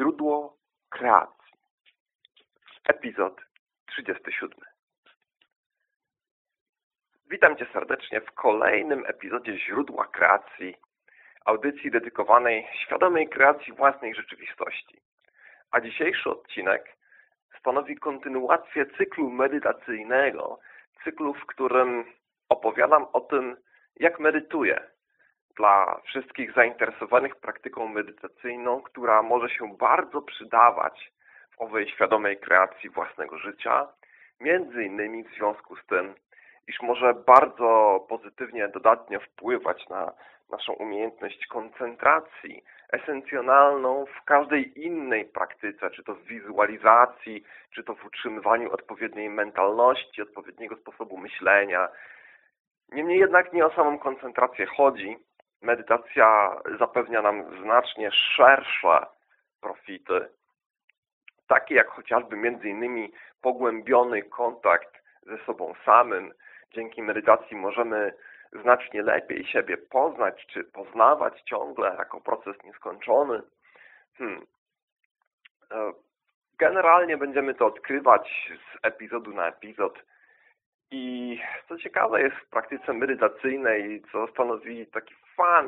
Źródło kreacji. Epizod 37. Witam Cię serdecznie w kolejnym epizodzie Źródła kreacji, audycji dedykowanej świadomej kreacji własnej rzeczywistości. A dzisiejszy odcinek stanowi kontynuację cyklu medytacyjnego, cyklu, w którym opowiadam o tym, jak medytuję, dla wszystkich zainteresowanych praktyką medytacyjną, która może się bardzo przydawać w owej świadomej kreacji własnego życia, między innymi w związku z tym, iż może bardzo pozytywnie, dodatnio wpływać na naszą umiejętność koncentracji, esencjonalną w każdej innej praktyce, czy to w wizualizacji, czy to w utrzymywaniu odpowiedniej mentalności, odpowiedniego sposobu myślenia. Niemniej jednak nie o samą koncentrację chodzi, medytacja zapewnia nam znacznie szersze profity, takie jak chociażby między innymi pogłębiony kontakt ze sobą samym. Dzięki medytacji możemy znacznie lepiej siebie poznać, czy poznawać ciągle jako proces nieskończony. Hmm. E, generalnie będziemy to odkrywać z epizodu na epizod i co ciekawe jest w praktyce medytacyjnej, co stanowi taki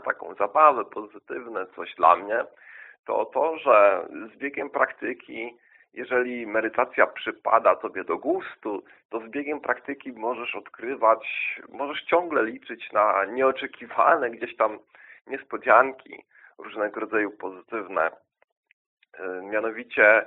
taką zabawę, pozytywne coś dla mnie, to to, że z biegiem praktyki, jeżeli medytacja przypada Tobie do gustu, to z biegiem praktyki możesz odkrywać, możesz ciągle liczyć na nieoczekiwane gdzieś tam niespodzianki, różnego rodzaju pozytywne. E, mianowicie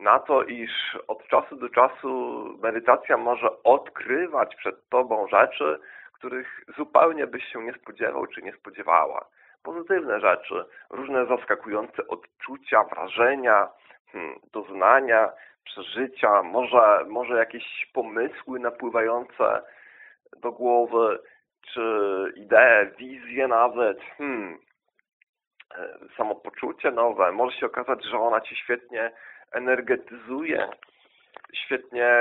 na to, iż od czasu do czasu medytacja może odkrywać przed Tobą rzeczy, których zupełnie byś się nie spodziewał czy nie spodziewała. Pozytywne rzeczy, różne zaskakujące odczucia, wrażenia, hmm, doznania, przeżycia, może, może jakieś pomysły napływające do głowy, czy idee, wizje nawet, hmm, e, samopoczucie nowe. Może się okazać, że ona Cię świetnie energetyzuje, świetnie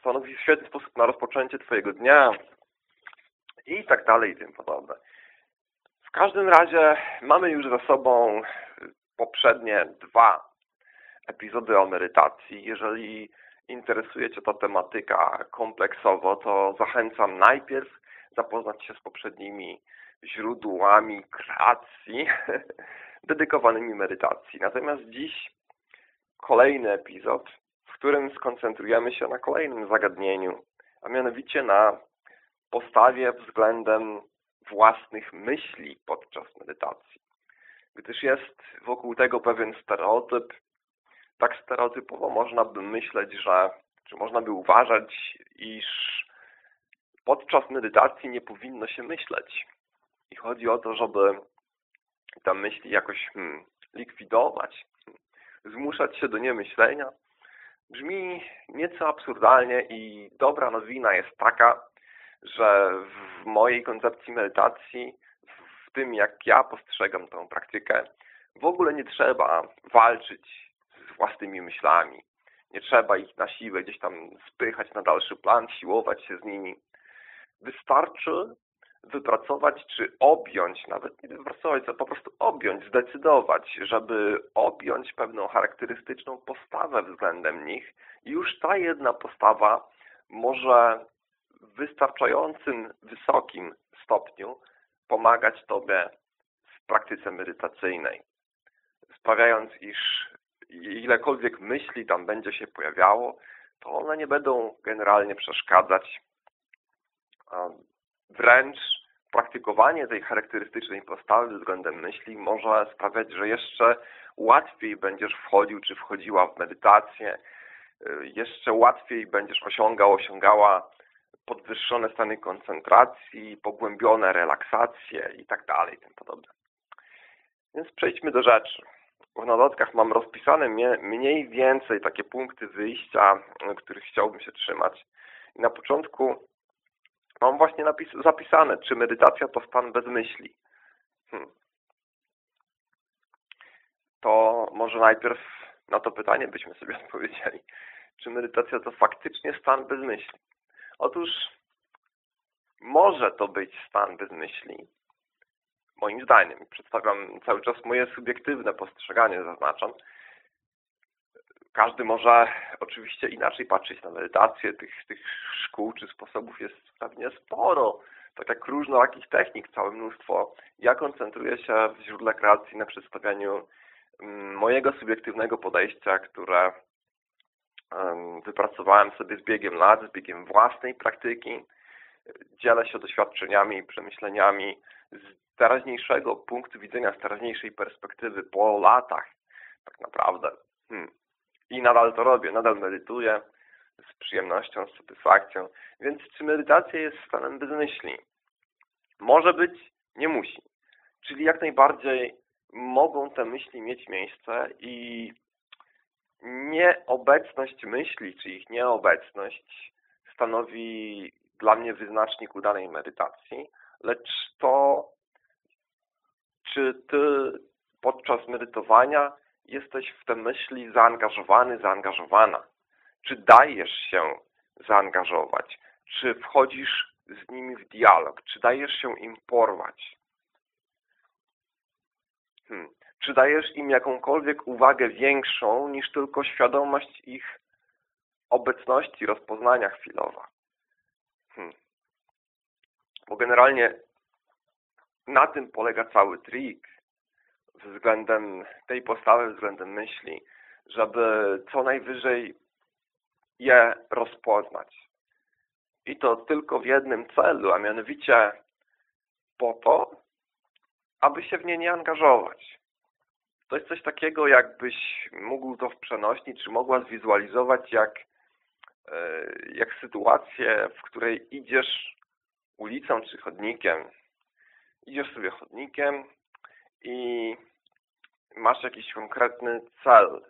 stanowi świetny sposób na rozpoczęcie Twojego dnia i tak dalej i tym podobne. W każdym razie mamy już za sobą poprzednie dwa epizody o medytacji. Jeżeli interesuje Cię ta tematyka kompleksowo, to zachęcam najpierw zapoznać się z poprzednimi źródłami kreacji dedykowanymi medytacji. Natomiast dziś kolejny epizod, którym skoncentrujemy się na kolejnym zagadnieniu, a mianowicie na postawie względem własnych myśli podczas medytacji. Gdyż jest wokół tego pewien stereotyp, tak stereotypowo można by myśleć, że, czy można by uważać, iż podczas medytacji nie powinno się myśleć. I chodzi o to, żeby te myśli jakoś hmm, likwidować, zmuszać się do niemyślenia, brzmi nieco absurdalnie i dobra nowina jest taka, że w mojej koncepcji medytacji, w tym jak ja postrzegam tę praktykę, w ogóle nie trzeba walczyć z własnymi myślami. Nie trzeba ich na siłę gdzieś tam spychać na dalszy plan, siłować się z nimi. Wystarczy wypracować czy objąć, nawet nie wypracować, a po prostu objąć, zdecydować, żeby objąć pewną charakterystyczną postawę względem nich. Już ta jedna postawa może w wystarczającym wysokim stopniu pomagać Tobie w praktyce medytacyjnej, sprawiając, iż ilekolwiek myśli tam będzie się pojawiało, to one nie będą generalnie przeszkadzać Wręcz praktykowanie tej charakterystycznej postawy względem myśli może sprawiać, że jeszcze łatwiej będziesz wchodził czy wchodziła w medytację, y, jeszcze łatwiej będziesz osiągał, osiągała podwyższone stany koncentracji, pogłębione relaksacje i tak dalej, tym podobne. Więc przejdźmy do rzeczy. W notatkach mam rozpisane mniej więcej takie punkty wyjścia, których chciałbym się trzymać. I na początku Mam właśnie napis zapisane, czy medytacja to stan bez myśli. Hmm. To może najpierw na to pytanie byśmy sobie odpowiedzieli. Czy medytacja to faktycznie stan bez myśli? Otóż może to być stan bez myśli. moim zdaniem. Przedstawiam cały czas moje subiektywne postrzeganie, zaznaczam. Każdy może oczywiście inaczej patrzeć na medytację. Tych, tych szkół czy sposobów jest pewnie sporo. Tak jak różnorakich technik, całe mnóstwo. Ja koncentruję się w źródle kreacji na przedstawianiu mm, mojego subiektywnego podejścia, które wypracowałem sobie z biegiem lat, z biegiem własnej praktyki. Dzielę się doświadczeniami, przemyśleniami z teraźniejszego punktu widzenia, z teraźniejszej perspektywy po latach tak naprawdę. Hmm. I nadal to robię, nadal medytuję z przyjemnością, z satysfakcją. Więc czy medytacja jest stanem bezmyśli? Może być, nie musi. Czyli jak najbardziej mogą te myśli mieć miejsce i nieobecność myśli, czy ich nieobecność stanowi dla mnie wyznacznik udanej medytacji, lecz to, czy ty podczas medytowania jesteś w te myśli zaangażowany, zaangażowana. Czy dajesz się zaangażować? Czy wchodzisz z nimi w dialog? Czy dajesz się im porwać? Hmm. Czy dajesz im jakąkolwiek uwagę większą niż tylko świadomość ich obecności, rozpoznania chwilowa? Hmm. Bo generalnie na tym polega cały trik względem tej postawy, względem myśli, żeby co najwyżej je rozpoznać. I to tylko w jednym celu, a mianowicie po to, aby się w nie nie angażować. To jest coś takiego, jakbyś mógł to w przenośni, czy mogła zwizualizować jak, e, jak sytuację, w której idziesz ulicą czy chodnikiem. Idziesz sobie chodnikiem i masz jakiś konkretny cel,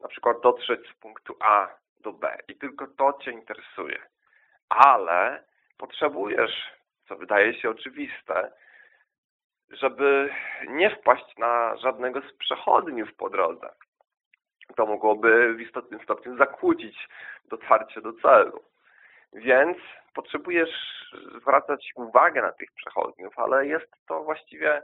na przykład dotrzeć z punktu A do B i tylko to Cię interesuje. Ale potrzebujesz, co wydaje się oczywiste, żeby nie wpaść na żadnego z przechodniów po drodze. To mogłoby w istotnym stopniu zakłócić dotarcie do celu. Więc potrzebujesz zwracać uwagę na tych przechodniów, ale jest to właściwie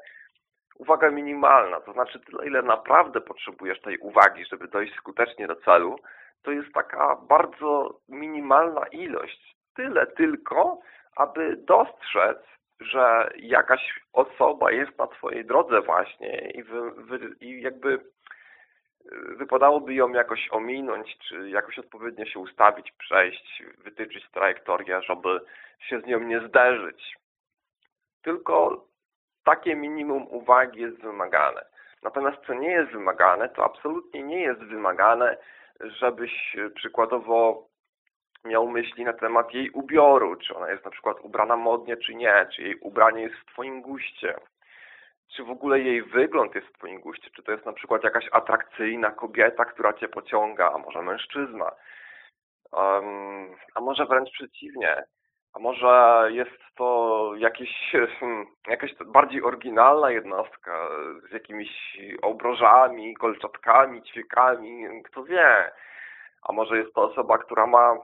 uwaga minimalna, to znaczy tyle, ile naprawdę potrzebujesz tej uwagi, żeby dojść skutecznie do celu, to jest taka bardzo minimalna ilość. Tyle tylko, aby dostrzec, że jakaś osoba jest na Twojej drodze właśnie i, wy, wy, i jakby wypadałoby ją jakoś ominąć, czy jakoś odpowiednio się ustawić, przejść, wytyczyć trajektorię, żeby się z nią nie zderzyć. Tylko takie minimum uwagi jest wymagane. Natomiast co nie jest wymagane, to absolutnie nie jest wymagane, żebyś przykładowo miał myśli na temat jej ubioru, czy ona jest na przykład ubrana modnie, czy nie, czy jej ubranie jest w Twoim guście, czy w ogóle jej wygląd jest w Twoim guście, czy to jest na przykład jakaś atrakcyjna kobieta, która Cię pociąga, a może mężczyzna, um, a może wręcz przeciwnie, a może jest to jakieś, hmm, jakaś bardziej oryginalna jednostka z jakimiś obrożami, kolczatkami, ćwiekami, kto wie. A może jest to osoba, która ma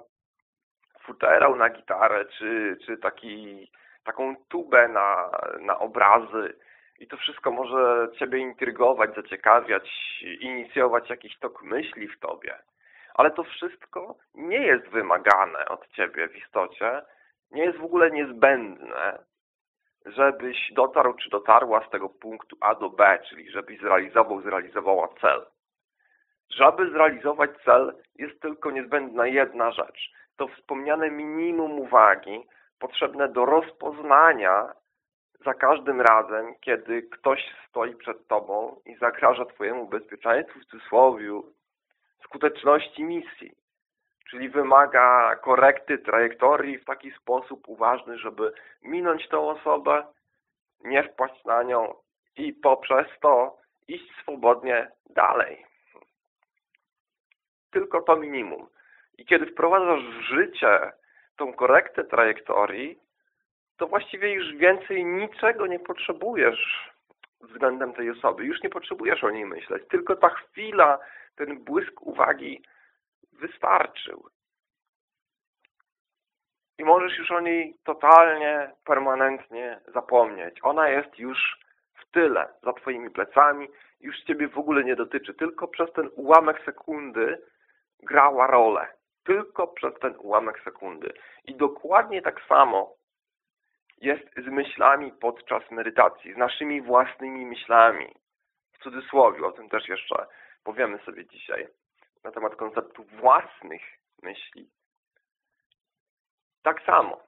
futerał na gitarę, czy, czy taki, taką tubę na, na obrazy. I to wszystko może Ciebie intrygować, zaciekawiać, inicjować jakiś tok myśli w Tobie. Ale to wszystko nie jest wymagane od Ciebie w istocie, nie jest w ogóle niezbędne, żebyś dotarł czy dotarła z tego punktu A do B, czyli żebyś zrealizował, zrealizowała cel. Żeby zrealizować cel jest tylko niezbędna jedna rzecz. To wspomniane minimum uwagi potrzebne do rozpoznania za każdym razem, kiedy ktoś stoi przed Tobą i zagraża Twojemu bezpieczeństwu w cudzysłowie skuteczności misji czyli wymaga korekty trajektorii w taki sposób uważny, żeby minąć tą osobę, nie wpaść na nią i poprzez to iść swobodnie dalej. Tylko to minimum. I kiedy wprowadzasz w życie tą korektę trajektorii, to właściwie już więcej niczego nie potrzebujesz względem tej osoby. Już nie potrzebujesz o niej myśleć. Tylko ta chwila, ten błysk uwagi wystarczył. I możesz już o niej totalnie, permanentnie zapomnieć. Ona jest już tyle, za twoimi plecami, już ciebie w ogóle nie dotyczy. Tylko przez ten ułamek sekundy grała rolę. Tylko przez ten ułamek sekundy. I dokładnie tak samo jest z myślami podczas medytacji, z naszymi własnymi myślami. W cudzysłowie, o tym też jeszcze powiemy sobie dzisiaj, na temat konceptu własnych myśli. Tak samo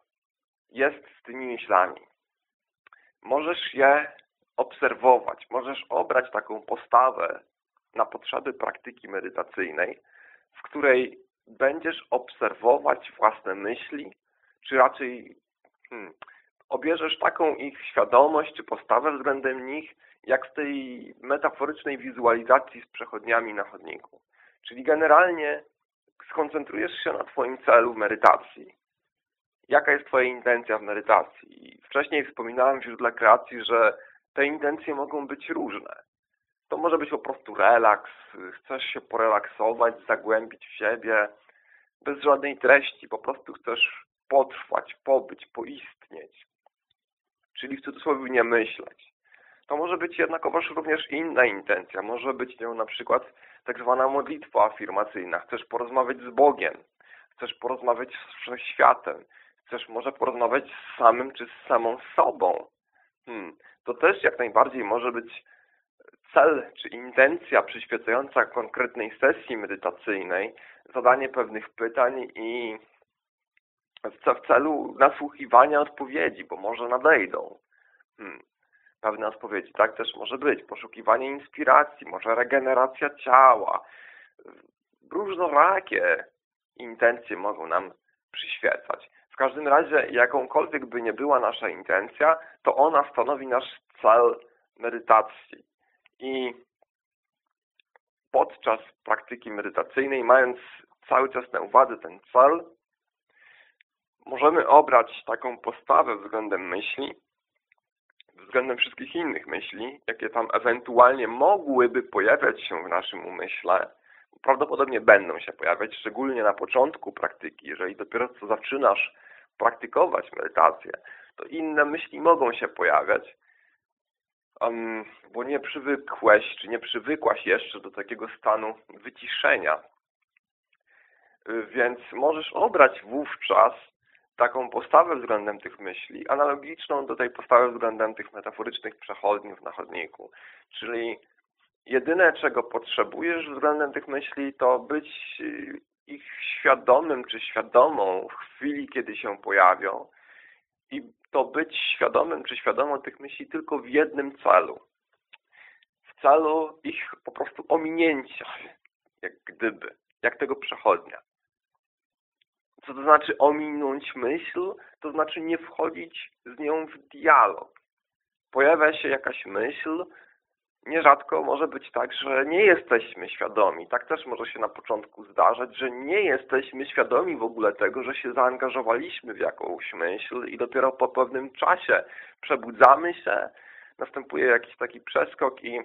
jest z tymi myślami. Możesz je obserwować, możesz obrać taką postawę na potrzeby praktyki medytacyjnej, w której będziesz obserwować własne myśli, czy raczej hmm, obierzesz taką ich świadomość czy postawę względem nich, jak w tej metaforycznej wizualizacji z przechodniami na chodniku. Czyli generalnie skoncentrujesz się na Twoim celu w medytacji. Jaka jest Twoja intencja w medytacji? Wcześniej wspominałem w źródle kreacji, że te intencje mogą być różne. To może być po prostu relaks, chcesz się porelaksować, zagłębić w siebie, bez żadnej treści, po prostu chcesz potrwać, pobyć, poistnieć. Czyli w cudzysłowie nie myśleć. To może być jednakowoż również inna intencja. Może być nią na przykład tak zwana modlitwa afirmacyjna. Chcesz porozmawiać z Bogiem, chcesz porozmawiać z wszechświatem, chcesz może porozmawiać z samym czy z samą sobą. Hmm. To też jak najbardziej może być cel czy intencja przyświecająca konkretnej sesji medytacyjnej, zadanie pewnych pytań i w celu nasłuchiwania odpowiedzi, bo może nadejdą. Hmm. Pewne odpowiedzi. Tak też może być. Poszukiwanie inspiracji, może regeneracja ciała. Różnorakie intencje mogą nam przyświecać. W każdym razie, jakąkolwiek by nie była nasza intencja, to ona stanowi nasz cel medytacji. I podczas praktyki medytacyjnej, mając cały czas na uwadze ten cel, możemy obrać taką postawę względem myśli, względem wszystkich innych myśli, jakie tam ewentualnie mogłyby pojawiać się w naszym umyśle, prawdopodobnie będą się pojawiać, szczególnie na początku praktyki, jeżeli dopiero co zaczynasz praktykować medytację, to inne myśli mogą się pojawiać, um, bo nie przywykłeś, czy nie przywykłaś jeszcze do takiego stanu wyciszenia. Więc możesz obrać wówczas taką postawę względem tych myśli, analogiczną do tej postawy względem tych metaforycznych przechodniów na chodniku. Czyli jedyne, czego potrzebujesz względem tych myśli, to być y, ich świadomym czy świadomą w chwili, kiedy się pojawią i to być świadomym czy świadomą tych myśli tylko w jednym celu. W celu ich po prostu ominięcia, jak gdyby, jak tego przechodnia. Co to znaczy ominąć myśl? To znaczy nie wchodzić z nią w dialog. Pojawia się jakaś myśl, nierzadko może być tak, że nie jesteśmy świadomi. Tak też może się na początku zdarzać, że nie jesteśmy świadomi w ogóle tego, że się zaangażowaliśmy w jakąś myśl i dopiero po pewnym czasie przebudzamy się, następuje jakiś taki przeskok i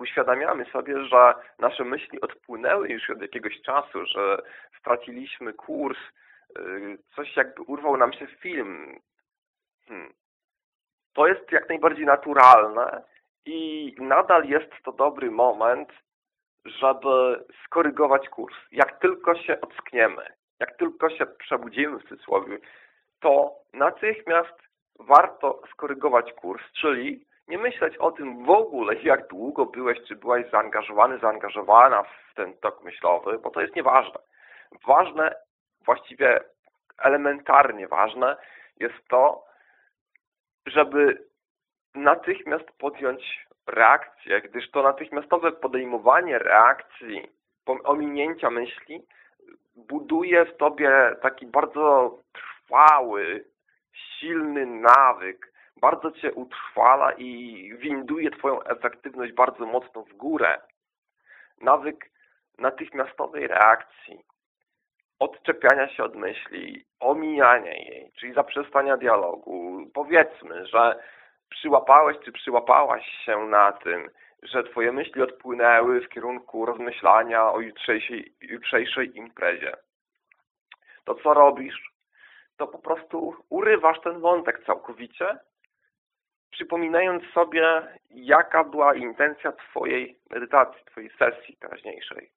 uświadamiamy sobie, że nasze myśli odpłynęły już od jakiegoś czasu, że straciliśmy kurs, y, coś jakby urwał nam się film. Hmm. To jest jak najbardziej naturalne i nadal jest to dobry moment, żeby skorygować kurs. Jak tylko się ockniemy, jak tylko się przebudzimy w cudzysłowie, to natychmiast warto skorygować kurs, czyli nie myśleć o tym w ogóle, jak długo byłeś, czy byłaś zaangażowany, zaangażowana w ten tok myślowy, bo to jest nieważne. Ważne, właściwie elementarnie ważne jest to, żeby natychmiast podjąć reakcję, gdyż to natychmiastowe podejmowanie reakcji, ominięcia myśli buduje w tobie taki bardzo trwały, silny nawyk, bardzo cię utrwala i winduje twoją efektywność bardzo mocno w górę. Nawyk natychmiastowej reakcji, odczepiania się od myśli, omijania jej, czyli zaprzestania dialogu. Powiedzmy, że przyłapałeś czy przyłapałaś się na tym, że twoje myśli odpłynęły w kierunku rozmyślania o jutrzejszej, jutrzejszej imprezie. To co robisz? To po prostu urywasz ten wątek całkowicie przypominając sobie, jaka była intencja Twojej medytacji, Twojej sesji teraźniejszej.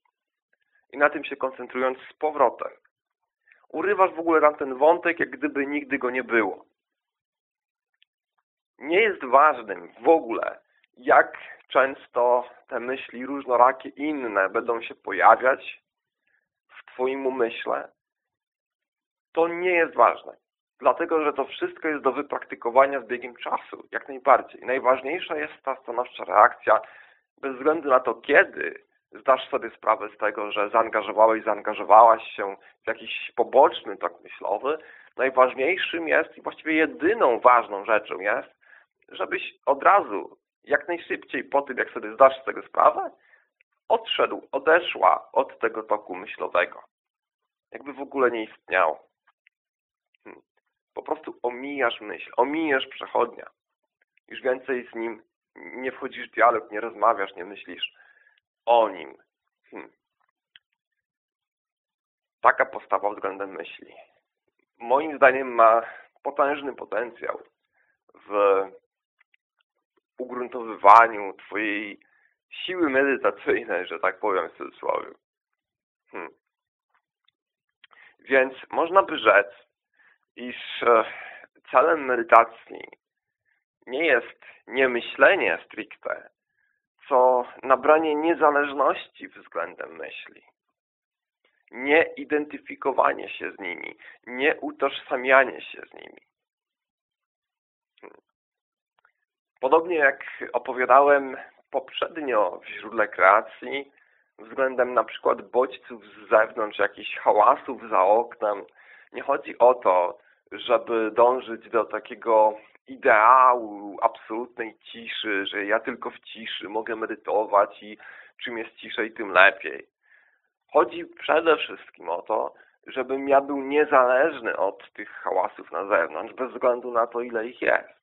I na tym się koncentrując z powrotem. Urywasz w ogóle tam ten wątek, jak gdyby nigdy go nie było. Nie jest ważnym w ogóle, jak często te myśli różnorakie inne będą się pojawiać w Twoim umyśle. To nie jest ważne. Dlatego, że to wszystko jest do wypraktykowania z biegiem czasu, jak najbardziej. Najważniejsza jest ta stanowcza reakcja, bez względu na to, kiedy zdasz sobie sprawę z tego, że zaangażowałeś, zaangażowałaś się w jakiś poboczny tok myślowy. Najważniejszym jest i właściwie jedyną ważną rzeczą jest, żebyś od razu, jak najszybciej po tym, jak sobie zdasz z tego sprawę, odszedł, odeszła od tego toku myślowego. Jakby w ogóle nie istniał. Po prostu omijasz myśl, omijasz przechodnia. Już więcej z nim nie wchodzisz w dialog, nie rozmawiasz, nie myślisz o nim. Hmm. Taka postawa względem myśli. Moim zdaniem ma potężny potencjał w ugruntowywaniu Twojej siły medytacyjnej, że tak powiem w cudzysłowie. Hmm. Więc można by rzec, iż e, celem medytacji nie jest niemyślenie stricte, co nabranie niezależności względem myśli. Nie identyfikowanie się z nimi, nie utożsamianie się z nimi. Podobnie jak opowiadałem poprzednio w źródle kreacji, względem na przykład bodźców z zewnątrz, jakichś hałasów za oknem, nie chodzi o to, żeby dążyć do takiego ideału absolutnej ciszy, że ja tylko w ciszy mogę medytować i czym jest ciszej, tym lepiej. Chodzi przede wszystkim o to, żebym ja był niezależny od tych hałasów na zewnątrz, bez względu na to, ile ich jest.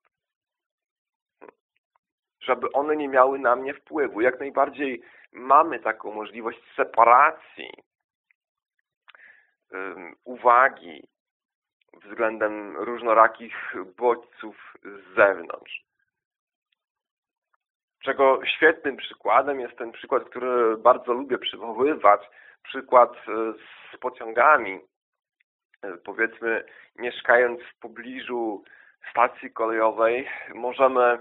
Żeby one nie miały na mnie wpływu. Jak najbardziej mamy taką możliwość separacji uwagi względem różnorakich bodźców z zewnątrz. Czego świetnym przykładem jest ten przykład, który bardzo lubię przywoływać, przykład e, z pociągami. E, powiedzmy, mieszkając w pobliżu stacji kolejowej, możemy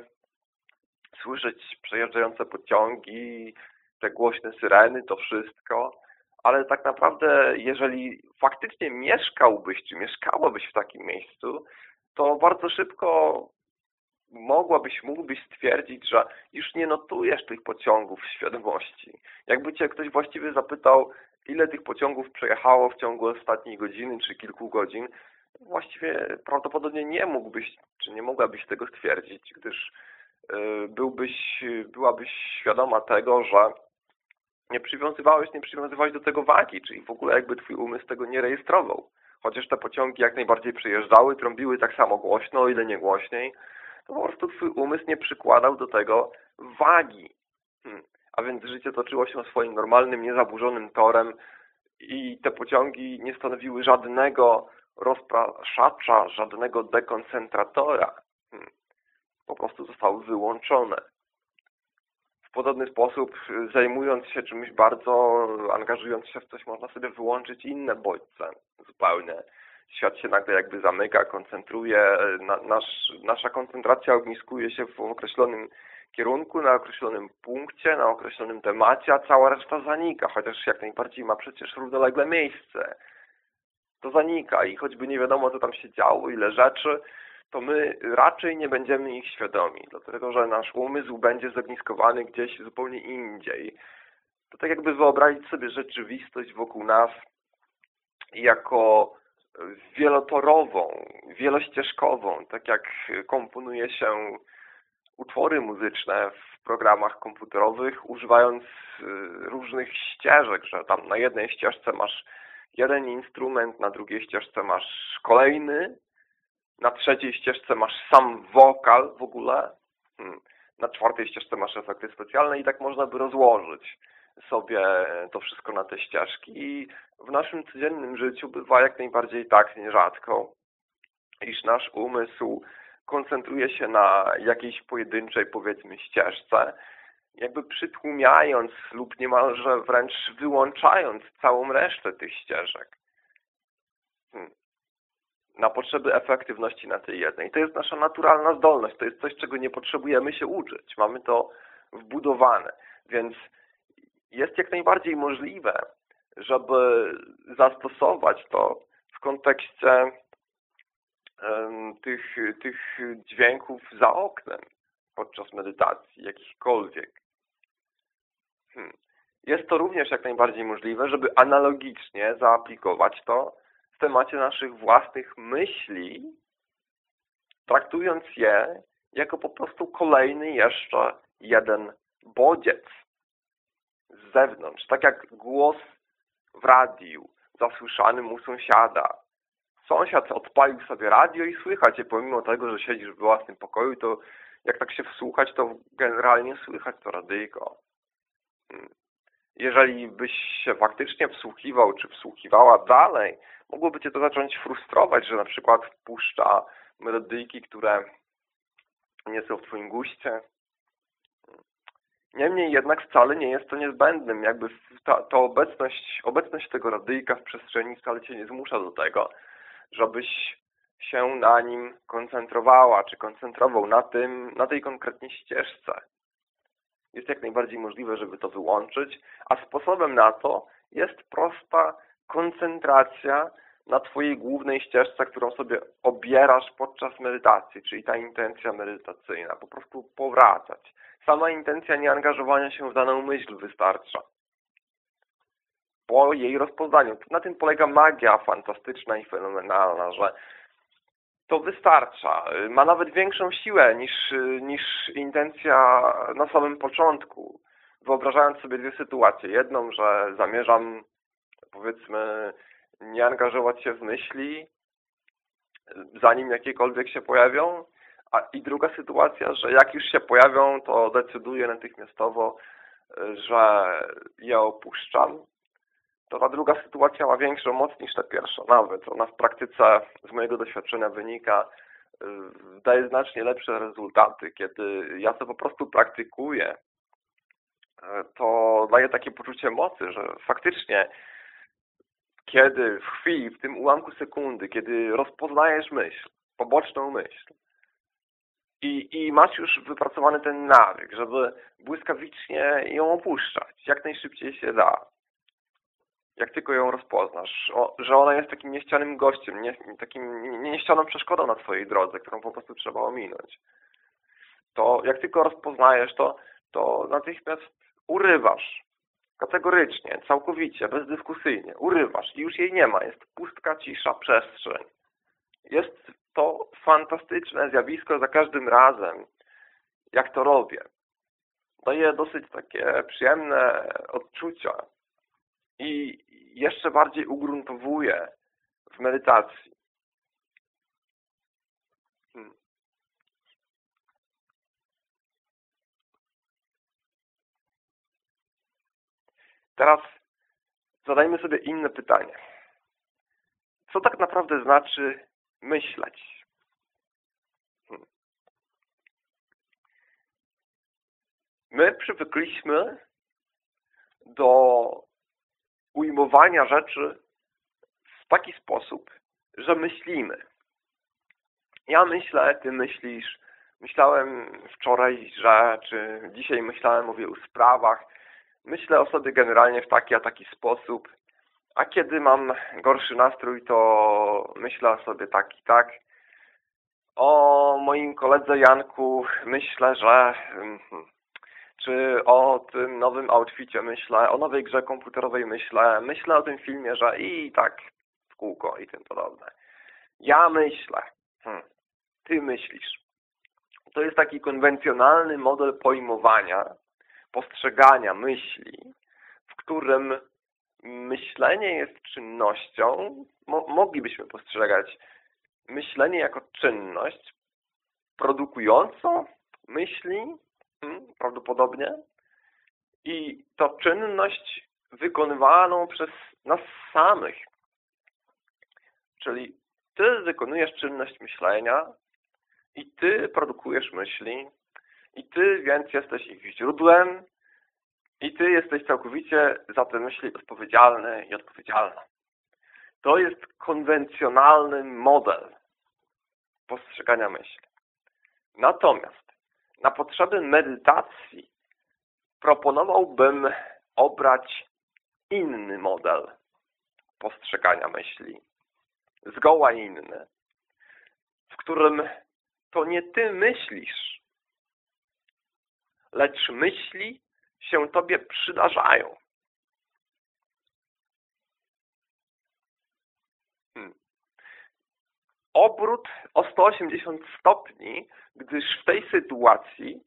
słyszeć przejeżdżające pociągi, te głośne syreny, to wszystko, ale tak naprawdę jeżeli faktycznie mieszkałbyś, czy mieszkałabyś w takim miejscu, to bardzo szybko mogłabyś, mógłbyś stwierdzić, że już nie notujesz tych pociągów w świadomości. Jakby cię ktoś właściwie zapytał, ile tych pociągów przejechało w ciągu ostatniej godziny czy kilku godzin, właściwie prawdopodobnie nie mógłbyś, czy nie mogłabyś tego stwierdzić, gdyż y, byłbyś, byłabyś świadoma tego, że nie przywiązywałeś, nie przywiązywałeś do tego wagi, czyli w ogóle jakby twój umysł tego nie rejestrował. Chociaż te pociągi jak najbardziej przejeżdżały, trąbiły tak samo głośno, o ile nie głośniej, to po prostu twój umysł nie przykładał do tego wagi. Hmm. A więc życie toczyło się swoim normalnym, niezaburzonym torem i te pociągi nie stanowiły żadnego rozpraszacza, żadnego dekoncentratora. Hmm. Po prostu zostały wyłączone podobny sposób, zajmując się czymś bardzo, angażując się w coś, można sobie wyłączyć inne bodźce zupełnie. Świat się nagle jakby zamyka, koncentruje, na, nasz, nasza koncentracja ogniskuje się w określonym kierunku, na określonym punkcie, na określonym temacie, a cała reszta zanika, chociaż jak najbardziej ma przecież równolegle miejsce. To zanika i choćby nie wiadomo, co tam się działo, ile rzeczy, to my raczej nie będziemy ich świadomi, dlatego że nasz umysł będzie zogniskowany gdzieś zupełnie indziej. To tak jakby wyobrazić sobie rzeczywistość wokół nas jako wielotorową, wielościeżkową, tak jak komponuje się utwory muzyczne w programach komputerowych, używając y, różnych ścieżek, że tam na jednej ścieżce masz jeden instrument, na drugiej ścieżce masz kolejny, na trzeciej ścieżce masz sam wokal w ogóle, hmm. na czwartej ścieżce masz efekty specjalne i tak można by rozłożyć sobie to wszystko na te ścieżki i w naszym codziennym życiu bywa jak najbardziej tak nierzadko, iż nasz umysł koncentruje się na jakiejś pojedynczej, powiedzmy, ścieżce, jakby przytłumiając lub niemalże wręcz wyłączając całą resztę tych ścieżek. Na potrzeby efektywności na tej jednej. To jest nasza naturalna zdolność, to jest coś, czego nie potrzebujemy się uczyć. Mamy to wbudowane, więc jest jak najbardziej możliwe, żeby zastosować to w kontekście tych, tych dźwięków za oknem podczas medytacji, jakichkolwiek. Hmm. Jest to również jak najbardziej możliwe, żeby analogicznie zaaplikować to w temacie naszych własnych myśli, traktując je jako po prostu kolejny jeszcze jeden bodziec z zewnątrz. Tak jak głos w radiu zasłyszanym u sąsiada. Sąsiad odpalił sobie radio i słychać je, pomimo tego, że siedzisz w własnym pokoju, to jak tak się wsłuchać, to generalnie słychać to radyjko. Jeżeli byś się faktycznie wsłuchiwał, czy wsłuchiwała dalej, mogłoby cię to zacząć frustrować, że na przykład wpuszcza melodyjki, które nie są w twoim guście. Niemniej jednak wcale nie jest to niezbędnym. Jakby ta, ta obecność, obecność tego radyjka w przestrzeni wcale cię nie zmusza do tego, żebyś się na nim koncentrowała, czy koncentrował na tym, na tej konkretnie ścieżce. Jest jak najbardziej możliwe, żeby to wyłączyć, a sposobem na to jest prosta koncentracja na Twojej głównej ścieżce, którą sobie obierasz podczas medytacji, czyli ta intencja medytacyjna. Po prostu powracać. Sama intencja nieangażowania się w daną myśl wystarcza. Po jej rozpoznaniu. Na tym polega magia fantastyczna i fenomenalna, że to wystarcza. Ma nawet większą siłę niż, niż intencja na samym początku. Wyobrażając sobie dwie sytuacje. Jedną, że zamierzam powiedzmy nie angażować się w myśli, zanim jakiekolwiek się pojawią, a i druga sytuacja, że jak już się pojawią, to decyduję natychmiastowo, że je opuszczam to ta druga sytuacja ma większą moc niż ta pierwsza nawet. Ona w praktyce z mojego doświadczenia wynika, y, daje znacznie lepsze rezultaty. Kiedy ja to po prostu praktykuję, y, to daje takie poczucie mocy, że faktycznie kiedy w chwili, w tym ułamku sekundy, kiedy rozpoznajesz myśl, poboczną myśl i, i masz już wypracowany ten nawyk, żeby błyskawicznie ją opuszczać, jak najszybciej się da, jak tylko ją rozpoznasz, o, że ona jest takim nieścianym gościem, nie, takim nieścianą przeszkodą na Twojej drodze, którą po prostu trzeba ominąć. To jak tylko rozpoznajesz to, to natychmiast urywasz. Kategorycznie, całkowicie, bezdyskusyjnie. Urywasz i już jej nie ma. Jest pustka, cisza, przestrzeń. Jest to fantastyczne zjawisko za każdym razem, jak to robię. Daje dosyć takie przyjemne odczucia i jeszcze bardziej ugruntowuje w medytacji. Hmm. Teraz zadajmy sobie inne pytanie. Co tak naprawdę znaczy myśleć? Hmm. My przywykliśmy do ujmowania rzeczy w taki sposób, że myślimy. Ja myślę, ty myślisz, myślałem wczoraj, że, czy dzisiaj myślałem o wielu sprawach. Myślę o sobie generalnie w taki a taki sposób, a kiedy mam gorszy nastrój, to myślę sobie tak i tak. O moim koledze Janku myślę, że mhm, czy o tym nowym outficie myślę, o nowej grze komputerowej myślę, myślę o tym filmie, że i tak w kółko i tym podobne. Ja myślę. Hmm. Ty myślisz. To jest taki konwencjonalny model pojmowania, postrzegania myśli, w którym myślenie jest czynnością, mo moglibyśmy postrzegać myślenie jako czynność produkującą myśli, prawdopodobnie. I to czynność wykonywaną przez nas samych. Czyli ty wykonujesz czynność myślenia I Ty produkujesz myśli i Ty więc jesteś ich źródłem i Ty jesteś całkowicie za te myśli odpowiedzialny i odpowiedzialna. To jest konwencjonalny model postrzegania myśli. Natomiast na potrzeby medytacji proponowałbym obrać inny model postrzegania myśli. Zgoła inny, w którym to nie ty myślisz, lecz myśli się tobie przydarzają. Obrót o 180 stopni, gdyż w tej sytuacji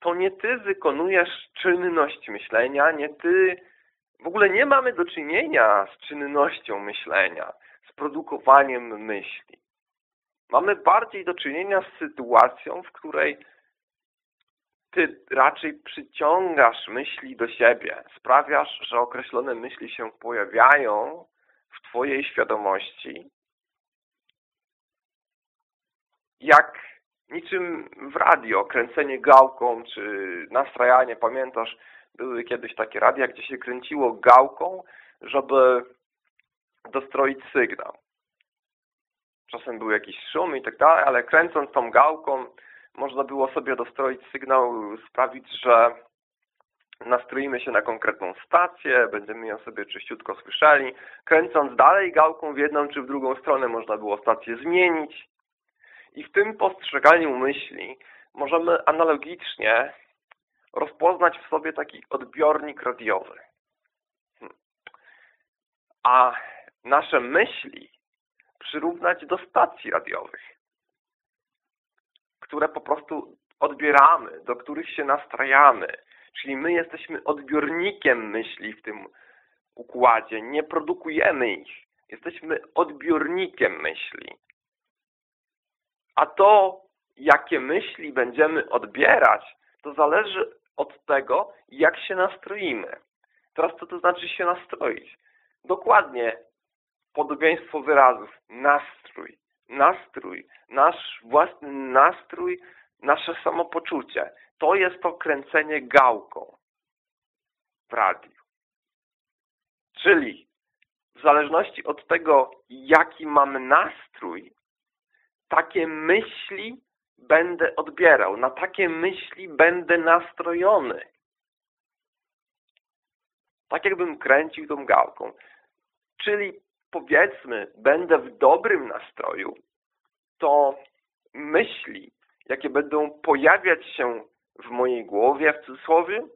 to nie ty wykonujesz czynność myślenia, nie ty... W ogóle nie mamy do czynienia z czynnością myślenia, z produkowaniem myśli. Mamy bardziej do czynienia z sytuacją, w której ty raczej przyciągasz myśli do siebie. Sprawiasz, że określone myśli się pojawiają w twojej świadomości. Jak niczym w radio, kręcenie gałką czy nastrajanie, pamiętasz, były kiedyś takie radia, gdzie się kręciło gałką, żeby dostroić sygnał. Czasem był jakiś szum i tak dalej, ale kręcąc tą gałką można było sobie dostroić sygnał, sprawić, że nastroimy się na konkretną stację, będziemy ją sobie czyściutko słyszeli. Kręcąc dalej gałką w jedną czy w drugą stronę można było stację zmienić. I w tym postrzeganiu myśli możemy analogicznie rozpoznać w sobie taki odbiornik radiowy. Hmm. A nasze myśli przyrównać do stacji radiowych, które po prostu odbieramy, do których się nastrajamy. Czyli my jesteśmy odbiornikiem myśli w tym układzie, nie produkujemy ich. Jesteśmy odbiornikiem myśli. A to, jakie myśli będziemy odbierać, to zależy od tego, jak się nastroimy. Teraz co to znaczy się nastroić? Dokładnie podobieństwo wyrazów. Nastrój, nastrój, nasz własny nastrój, nasze samopoczucie. To jest to kręcenie gałką w radiu. Czyli w zależności od tego, jaki mam nastrój, takie myśli będę odbierał, na takie myśli będę nastrojony. Tak jakbym kręcił tą gałką. Czyli powiedzmy, będę w dobrym nastroju, to myśli, jakie będą pojawiać się w mojej głowie, w cudzysłowie,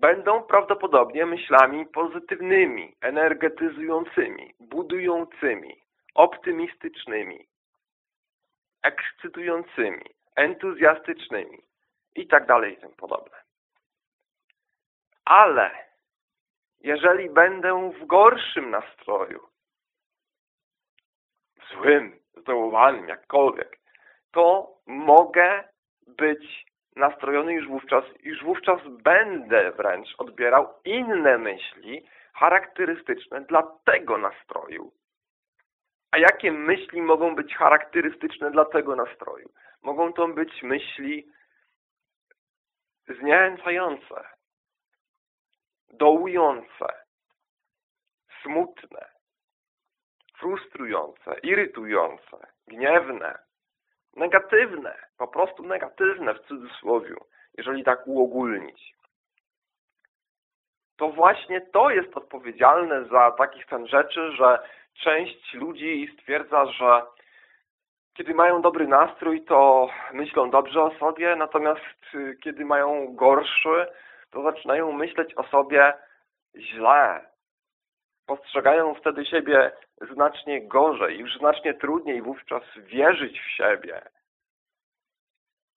będą prawdopodobnie myślami pozytywnymi, energetyzującymi, budującymi, optymistycznymi, ekscytującymi, entuzjastycznymi i tak dalej i tym podobne. Ale jeżeli będę w gorszym nastroju, złym, zdołowanym, jakkolwiek, to mogę być nastrojony już wówczas, już wówczas będę wręcz odbierał inne myśli charakterystyczne dla tego nastroju. A jakie myśli mogą być charakterystyczne dla tego nastroju? Mogą to być myśli zniechęcające, dołujące, smutne, frustrujące, irytujące, gniewne, negatywne, po prostu negatywne w cudzysłowie, jeżeli tak uogólnić. To właśnie to jest odpowiedzialne za takich stan rzeczy, że część ludzi stwierdza, że kiedy mają dobry nastrój, to myślą dobrze o sobie, natomiast y, kiedy mają gorszy, to zaczynają myśleć o sobie źle. Postrzegają wtedy siebie znacznie gorzej, już znacznie trudniej wówczas wierzyć w siebie.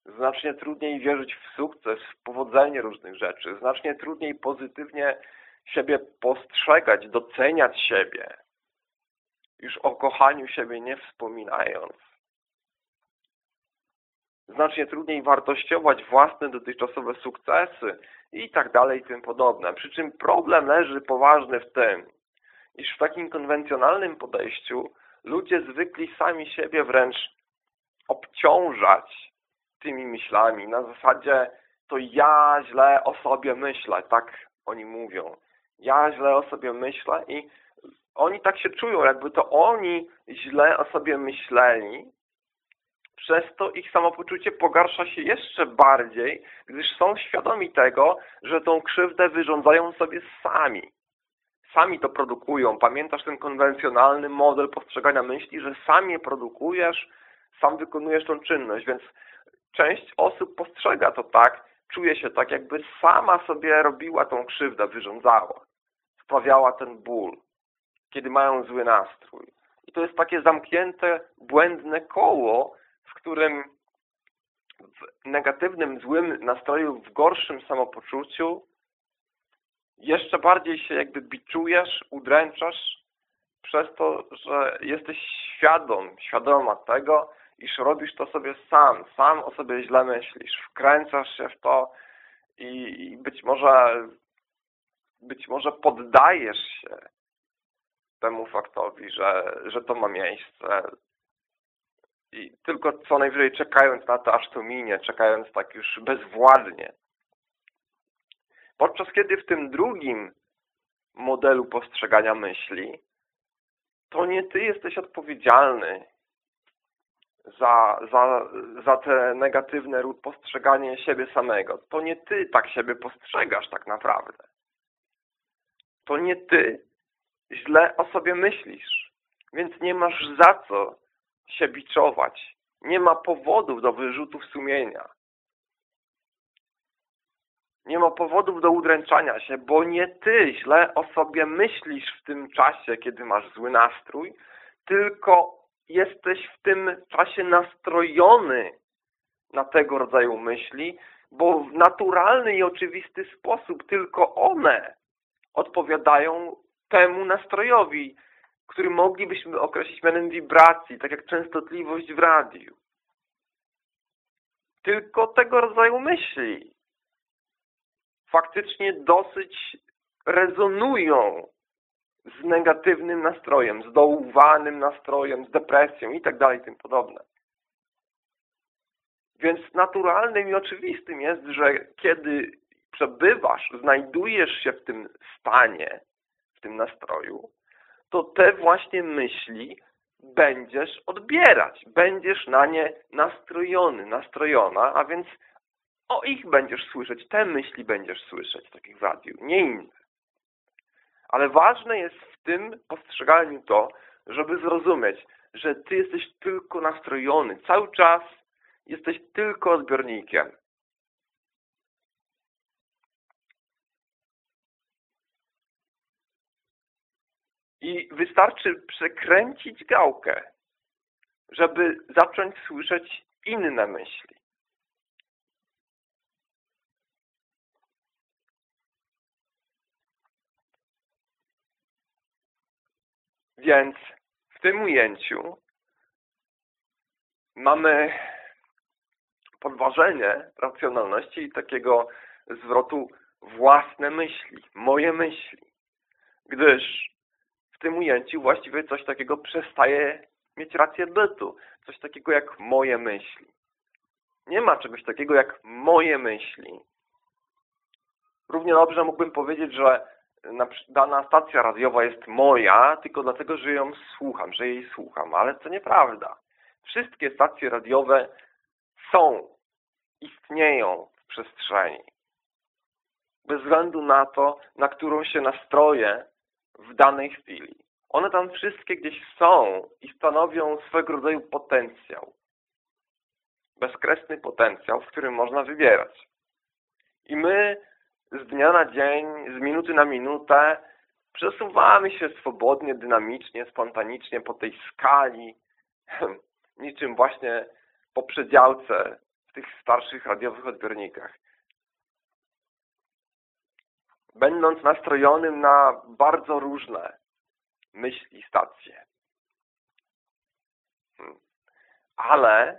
Znacznie trudniej wierzyć w sukces, w powodzenie różnych rzeczy. Znacznie trudniej pozytywnie siebie postrzegać, doceniać siebie. Już o kochaniu siebie nie wspominając znacznie trudniej wartościować własne dotychczasowe sukcesy i tak dalej i tym podobne. Przy czym problem leży poważny w tym, iż w takim konwencjonalnym podejściu ludzie zwykli sami siebie wręcz obciążać tymi myślami. Na zasadzie to ja źle o sobie myślę, tak oni mówią. Ja źle o sobie myślę i oni tak się czują, jakby to oni źle o sobie myśleli, przez to ich samopoczucie pogarsza się jeszcze bardziej, gdyż są świadomi tego, że tą krzywdę wyrządzają sobie sami. Sami to produkują. Pamiętasz ten konwencjonalny model postrzegania myśli, że sam je produkujesz, sam wykonujesz tą czynność, więc część osób postrzega to tak, czuje się tak, jakby sama sobie robiła tą krzywdę, wyrządzała. Sprawiała ten ból, kiedy mają zły nastrój. I to jest takie zamknięte, błędne koło, w którym w negatywnym, złym nastroju, w gorszym samopoczuciu jeszcze bardziej się jakby biczujesz, udręczasz przez to, że jesteś świadom, świadoma tego, iż robisz to sobie sam, sam o sobie źle myślisz, wkręcasz się w to i być może być może poddajesz się temu faktowi, że, że to ma miejsce i tylko co najwyżej czekając na to, aż to minie, czekając tak już bezwładnie. Podczas kiedy w tym drugim modelu postrzegania myśli to nie ty jesteś odpowiedzialny za, za, za te negatywne postrzeganie siebie samego. To nie ty tak siebie postrzegasz tak naprawdę. To nie ty źle o sobie myślisz, więc nie masz za co się biczować. Nie ma powodów do wyrzutów sumienia. Nie ma powodów do udręczania się, bo nie ty źle o sobie myślisz w tym czasie, kiedy masz zły nastrój, tylko jesteś w tym czasie nastrojony na tego rodzaju myśli, bo w naturalny i oczywisty sposób tylko one odpowiadają temu nastrojowi, który moglibyśmy określić mianem wibracji, tak jak częstotliwość w radiu. Tylko tego rodzaju myśli faktycznie dosyć rezonują z negatywnym nastrojem, z dołwanym nastrojem, z depresją i tak dalej, tym podobne. Więc naturalnym i oczywistym jest, że kiedy przebywasz, znajdujesz się w tym stanie, w tym nastroju, to te właśnie myśli będziesz odbierać, będziesz na nie nastrojony, nastrojona, a więc o ich będziesz słyszeć, te myśli będziesz słyszeć, takich w radiu, nie inne. Ale ważne jest w tym postrzeganiu to, żeby zrozumieć, że Ty jesteś tylko nastrojony. Cały czas jesteś tylko odbiornikiem. I wystarczy przekręcić gałkę, żeby zacząć słyszeć inne myśli. Więc w tym ujęciu mamy podważenie racjonalności i takiego zwrotu własne myśli, moje myśli. Gdyż w tym ujęciu właściwie coś takiego przestaje mieć rację bytu. Coś takiego jak moje myśli. Nie ma czegoś takiego jak moje myśli. Równie dobrze mógłbym powiedzieć, że dana stacja radiowa jest moja, tylko dlatego, że ją słucham, że jej słucham, ale to nieprawda. Wszystkie stacje radiowe są, istnieją w przestrzeni. Bez względu na to, na którą się nastroję w danej chwili. One tam wszystkie gdzieś są i stanowią swego rodzaju potencjał. Bezkresny potencjał, w którym można wybierać. I my z dnia na dzień, z minuty na minutę przesuwamy się swobodnie, dynamicznie, spontanicznie po tej skali, niczym właśnie po przedziałce w tych starszych radiowych odbiornikach. Będąc nastrojonym na bardzo różne myśli, stacje. Hmm. Ale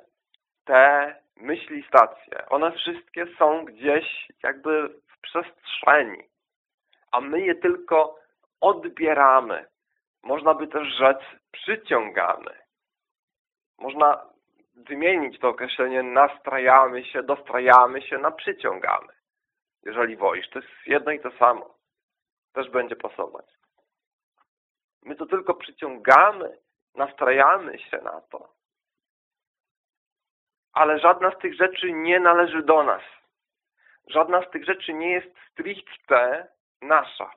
te myśli, stacje, one wszystkie są gdzieś jakby przestrzeni, a my je tylko odbieramy. Można by też rzec przyciągamy. Można wymienić to określenie nastrajamy się, dostrajamy się na przyciągamy. Jeżeli wolisz, to jest jedno i to samo. Też będzie pasować. My to tylko przyciągamy, nastrajamy się na to. Ale żadna z tych rzeczy nie należy do nas. Żadna z tych rzeczy nie jest stricte nasza.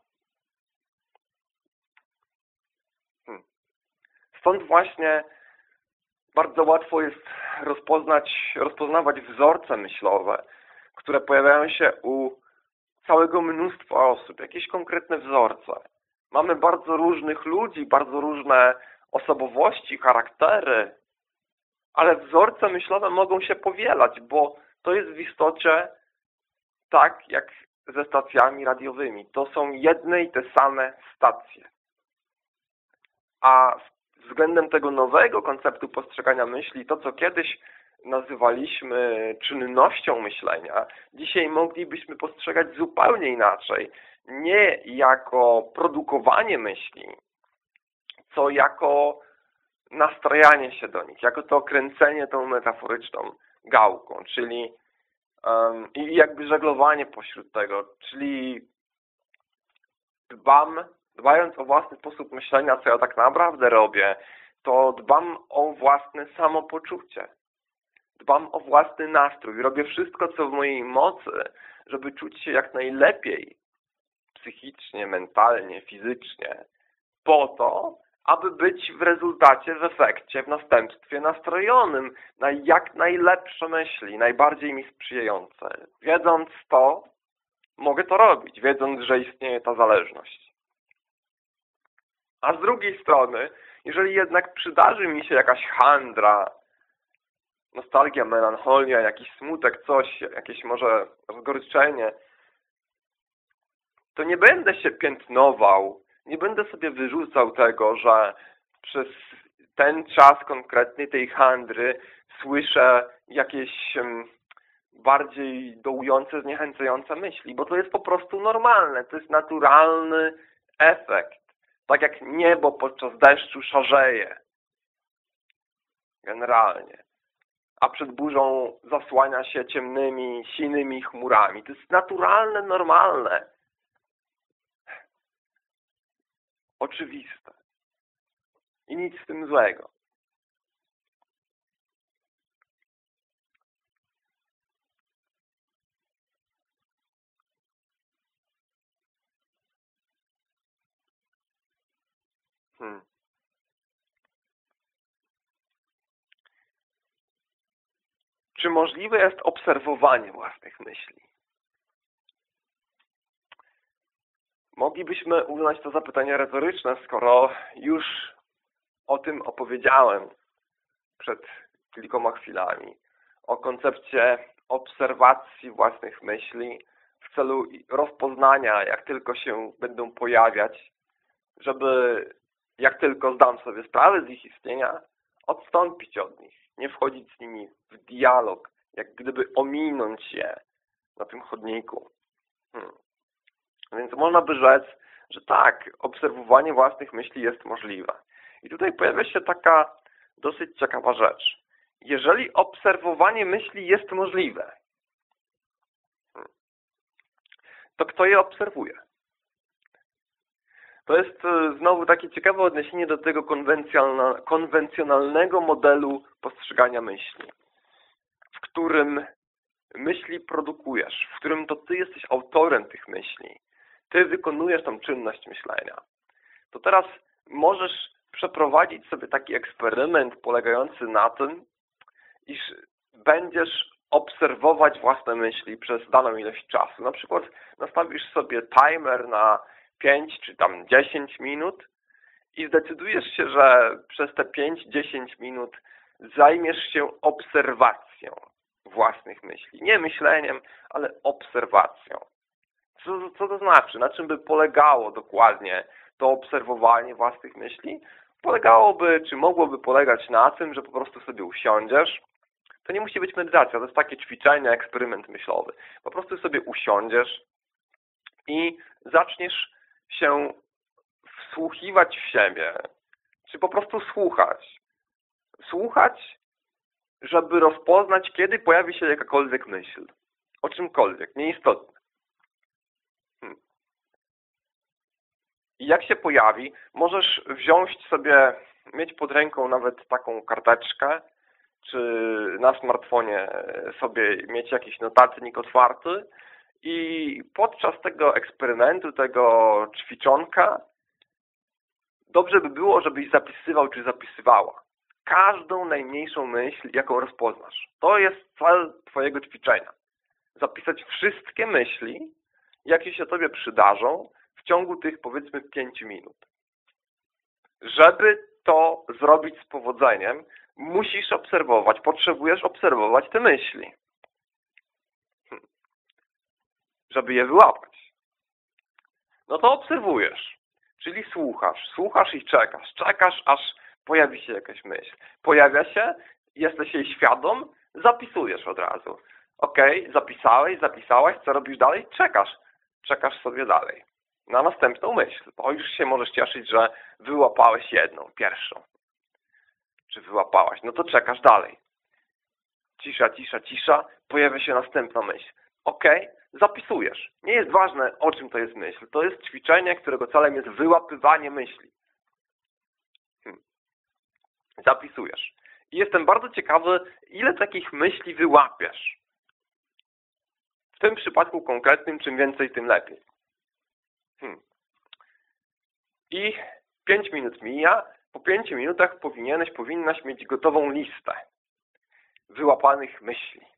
Hmm. Stąd właśnie bardzo łatwo jest rozpoznać, rozpoznawać wzorce myślowe, które pojawiają się u całego mnóstwa osób, jakieś konkretne wzorce. Mamy bardzo różnych ludzi, bardzo różne osobowości, charaktery, ale wzorce myślowe mogą się powielać, bo to jest w istocie tak jak ze stacjami radiowymi. To są jedne i te same stacje. A względem tego nowego konceptu postrzegania myśli, to co kiedyś nazywaliśmy czynnością myślenia, dzisiaj moglibyśmy postrzegać zupełnie inaczej. Nie jako produkowanie myśli, co jako nastrajanie się do nich, jako to kręcenie tą metaforyczną gałką, czyli um, i jakby żeglowanie pośród tego, czyli dbam, dbając o własny sposób myślenia, co ja tak naprawdę robię, to dbam o własne samopoczucie. Dbam o własny nastrój. Robię wszystko, co w mojej mocy, żeby czuć się jak najlepiej psychicznie, mentalnie, fizycznie. Po to, aby być w rezultacie, w efekcie, w następstwie nastrojonym na jak najlepsze myśli, najbardziej mi sprzyjające. Wiedząc to, mogę to robić, wiedząc, że istnieje ta zależność. A z drugiej strony, jeżeli jednak przydarzy mi się jakaś handra, nostalgia, melancholia, jakiś smutek, coś, jakieś może rozgoryczenie, to nie będę się piętnował, nie będę sobie wyrzucał tego, że przez ten czas konkretny tej handry słyszę jakieś bardziej dołujące, zniechęcające myśli, bo to jest po prostu normalne, to jest naturalny efekt. Tak jak niebo podczas deszczu szarzeje. Generalnie a przed burzą zasłania się ciemnymi, sinymi chmurami. To jest naturalne, normalne. Oczywiste. I nic z tym złego. Hmm. Czy możliwe jest obserwowanie własnych myśli? Moglibyśmy uznać to zapytanie retoryczne, skoro już o tym opowiedziałem przed kilkoma chwilami. O koncepcie obserwacji własnych myśli w celu rozpoznania, jak tylko się będą pojawiać, żeby jak tylko zdam sobie sprawę z ich istnienia, odstąpić od nich nie wchodzić z nimi w dialog, jak gdyby ominąć je na tym chodniku. Hmm. Więc można by rzec, że tak, obserwowanie własnych myśli jest możliwe. I tutaj pojawia się taka dosyć ciekawa rzecz. Jeżeli obserwowanie myśli jest możliwe, hmm, to kto je obserwuje? To jest e, znowu takie ciekawe odniesienie do tego konwencjonalnego modelu postrzegania myśli, w którym myśli produkujesz, w którym to ty jesteś autorem tych myśli. Ty wykonujesz tą czynność myślenia. To teraz możesz przeprowadzić sobie taki eksperyment polegający na tym, iż będziesz obserwować własne myśli przez daną ilość czasu. Na przykład nastawisz sobie timer na 5 czy tam 10 minut i zdecydujesz się, że przez te 5-10 minut zajmiesz się obserwacją własnych myśli. Nie myśleniem, ale obserwacją. Co, co to znaczy? Na czym by polegało dokładnie to obserwowanie własnych myśli? Polegałoby, czy mogłoby polegać na tym, że po prostu sobie usiądziesz. To nie musi być medytacja, to jest takie ćwiczenie, eksperyment myślowy. Po prostu sobie usiądziesz i zaczniesz się wsłuchiwać w siebie, czy po prostu słuchać. Słuchać żeby rozpoznać, kiedy pojawi się jakakolwiek myśl. O czymkolwiek, nieistotne. Hmm. I jak się pojawi, możesz wziąć sobie, mieć pod ręką nawet taką karteczkę, czy na smartfonie sobie mieć jakiś notatnik otwarty i podczas tego eksperymentu, tego ćwiczonka dobrze by było, żebyś zapisywał czy zapisywała każdą najmniejszą myśl, jaką rozpoznasz. To jest cel Twojego ćwiczenia. Zapisać wszystkie myśli, jakie się Tobie przydarzą w ciągu tych powiedzmy 5 minut. Żeby to zrobić z powodzeniem, musisz obserwować, potrzebujesz obserwować te myśli. Hmm. Żeby je wyłapać. No to obserwujesz. Czyli słuchasz. Słuchasz i czekasz. Czekasz, aż pojawi się jakaś myśl. Pojawia się, jesteś jej świadom, zapisujesz od razu. Ok, zapisałeś, zapisałaś, co robisz dalej? Czekasz. Czekasz sobie dalej. Na następną myśl, bo już się możesz cieszyć, że wyłapałeś jedną, pierwszą. Czy wyłapałaś? No to czekasz dalej. Cisza, cisza, cisza, pojawia się następna myśl. Ok, zapisujesz. Nie jest ważne, o czym to jest myśl. To jest ćwiczenie, którego celem jest wyłapywanie myśli. Hmm. Zapisujesz. I jestem bardzo ciekawy, ile takich myśli wyłapiesz. W tym przypadku konkretnym, czym więcej, tym lepiej. Hmm. I 5 minut mija. Po 5 minutach powinieneś, powinnaś mieć gotową listę wyłapanych myśli.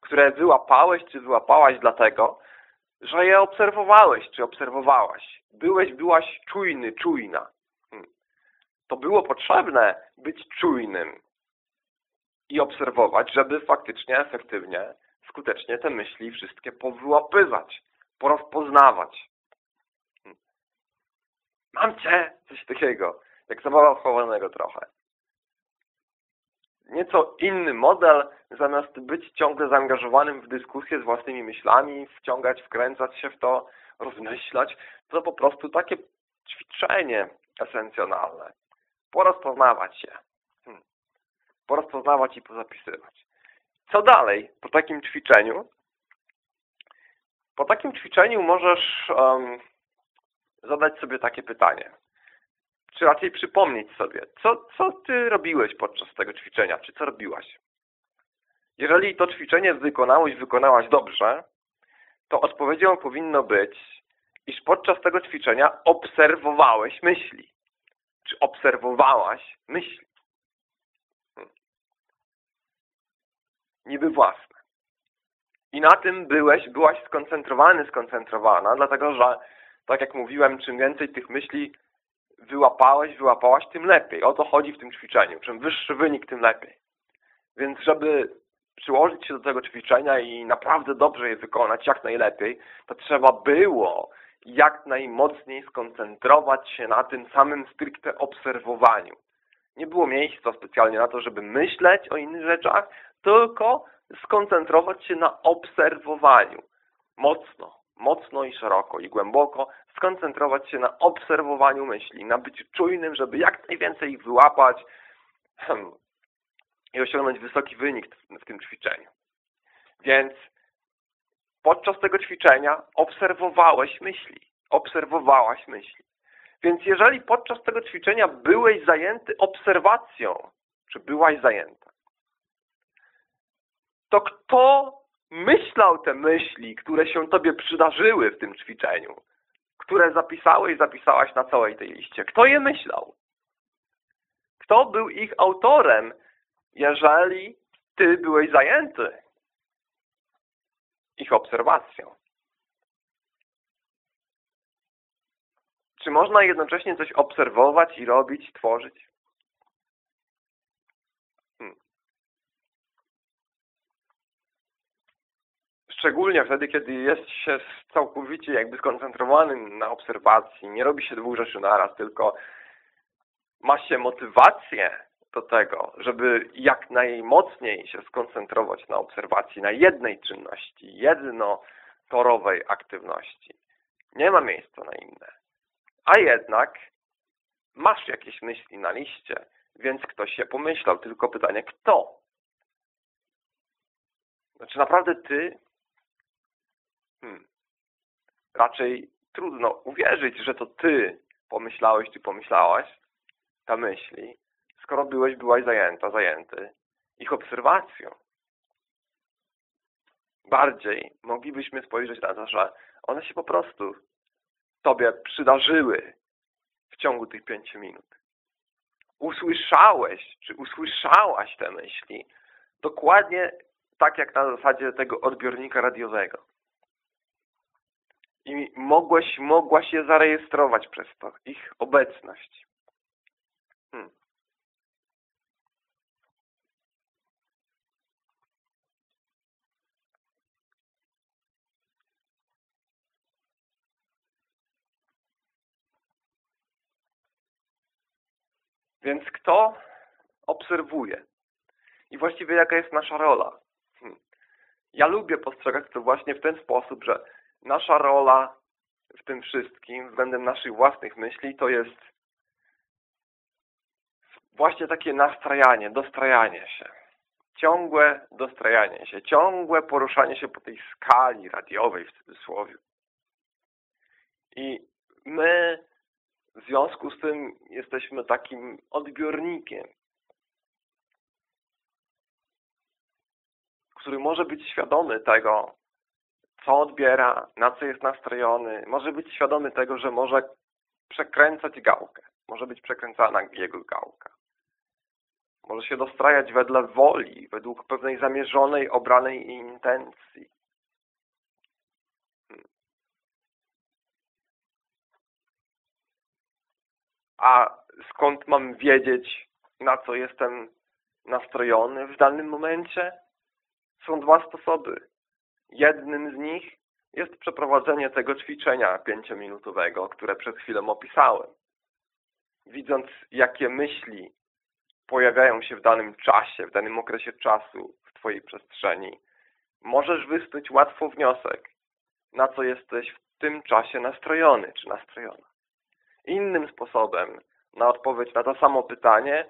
Które wyłapałeś czy wyłapałaś dlatego, że je obserwowałeś czy obserwowałaś. Byłeś, byłaś czujny, czujna. Hmm. To było potrzebne być czujnym i obserwować, żeby faktycznie, efektywnie, skutecznie te myśli wszystkie powyłapywać, porozpoznawać. Mam cię! Coś takiego. Jak zabawa chowanego trochę. Nieco inny model, zamiast być ciągle zaangażowanym w dyskusję z własnymi myślami, wciągać, wkręcać się w to, rozmyślać, to po prostu takie ćwiczenie esencjonalne. Porozpoznawać się. Hmm. Porozpoznawać i pozapisywać. Co dalej po takim ćwiczeniu? Po takim ćwiczeniu możesz um, zadać sobie takie pytanie. Czy raczej przypomnieć sobie, co, co ty robiłeś podczas tego ćwiczenia, czy co robiłaś. Jeżeli to ćwiczenie wykonałeś, wykonałaś dobrze, to odpowiedzią powinno być, iż podczas tego ćwiczenia obserwowałeś myśli. Czy obserwowałaś myśli. Hmm. Niby własne. I na tym byłeś, byłaś skoncentrowany, skoncentrowana, dlatego że tak jak mówiłem, czym więcej tych myśli wyłapałeś, wyłapałaś, tym lepiej. O to chodzi w tym ćwiczeniu. Czym wyższy wynik, tym lepiej. Więc żeby przyłożyć się do tego ćwiczenia i naprawdę dobrze je wykonać, jak najlepiej, to trzeba było jak najmocniej skoncentrować się na tym samym stricte obserwowaniu. Nie było miejsca specjalnie na to, żeby myśleć o innych rzeczach, tylko skoncentrować się na obserwowaniu. Mocno, mocno i szeroko i głęboko skoncentrować się na obserwowaniu myśli, na byciu czujnym, żeby jak najwięcej ich wyłapać hmm, i osiągnąć wysoki wynik w tym ćwiczeniu. Więc podczas tego ćwiczenia obserwowałeś myśli, obserwowałaś myśli. Więc jeżeli podczas tego ćwiczenia byłeś zajęty obserwacją, czy byłaś zajęta, to kto myślał te myśli, które się Tobie przydarzyły w tym ćwiczeniu, które zapisałeś, zapisałaś na całej tej liście. Kto je myślał? Kto był ich autorem, jeżeli Ty byłeś zajęty ich obserwacją? Czy można jednocześnie coś obserwować i robić, tworzyć? Szczególnie wtedy, kiedy jest się całkowicie jakby skoncentrowanym na obserwacji, nie robi się dwóch rzeczy naraz, tylko ma się motywację do tego, żeby jak najmocniej się skoncentrować na obserwacji, na jednej czynności, jednotorowej aktywności. Nie ma miejsca na inne. A jednak masz jakieś myśli na liście, więc ktoś się pomyślał. Tylko pytanie, kto Znaczy naprawdę ty? Hmm. Raczej trudno uwierzyć, że to ty pomyślałeś, ty pomyślałaś ta myśli, skoro byłeś, byłaś zajęta, zajęty ich obserwacją. Bardziej moglibyśmy spojrzeć na to, że one się po prostu Tobie przydarzyły w ciągu tych pięciu minut. Usłyszałeś, czy usłyszałaś te myśli dokładnie tak jak na zasadzie tego odbiornika radiowego. I mogłeś, mogłaś je zarejestrować przez to, ich obecność. Hmm. Więc kto obserwuje? I właściwie jaka jest nasza rola? Hmm. Ja lubię postrzegać to właśnie w ten sposób, że nasza rola w tym wszystkim względem naszych własnych myśli to jest właśnie takie nastrajanie, dostrajanie się. Ciągłe dostrajanie się, ciągłe poruszanie się po tej skali radiowej w cudzysłowie. I my w związku z tym jesteśmy takim odbiornikiem, który może być świadomy tego, co odbiera, na co jest nastrojony, może być świadomy tego, że może przekręcać gałkę, może być przekręcana jego gałka. Może się dostrajać wedle woli, według pewnej zamierzonej, obranej intencji. Hmm. A skąd mam wiedzieć, na co jestem nastrojony w danym momencie? Są dwa sposoby. Jednym z nich jest przeprowadzenie tego ćwiczenia pięciominutowego, które przed chwilą opisałem. Widząc, jakie myśli pojawiają się w danym czasie, w danym okresie czasu w Twojej przestrzeni, możesz wysnuć łatwo wniosek, na co jesteś w tym czasie nastrojony czy nastrojona. Innym sposobem na odpowiedź na to samo pytanie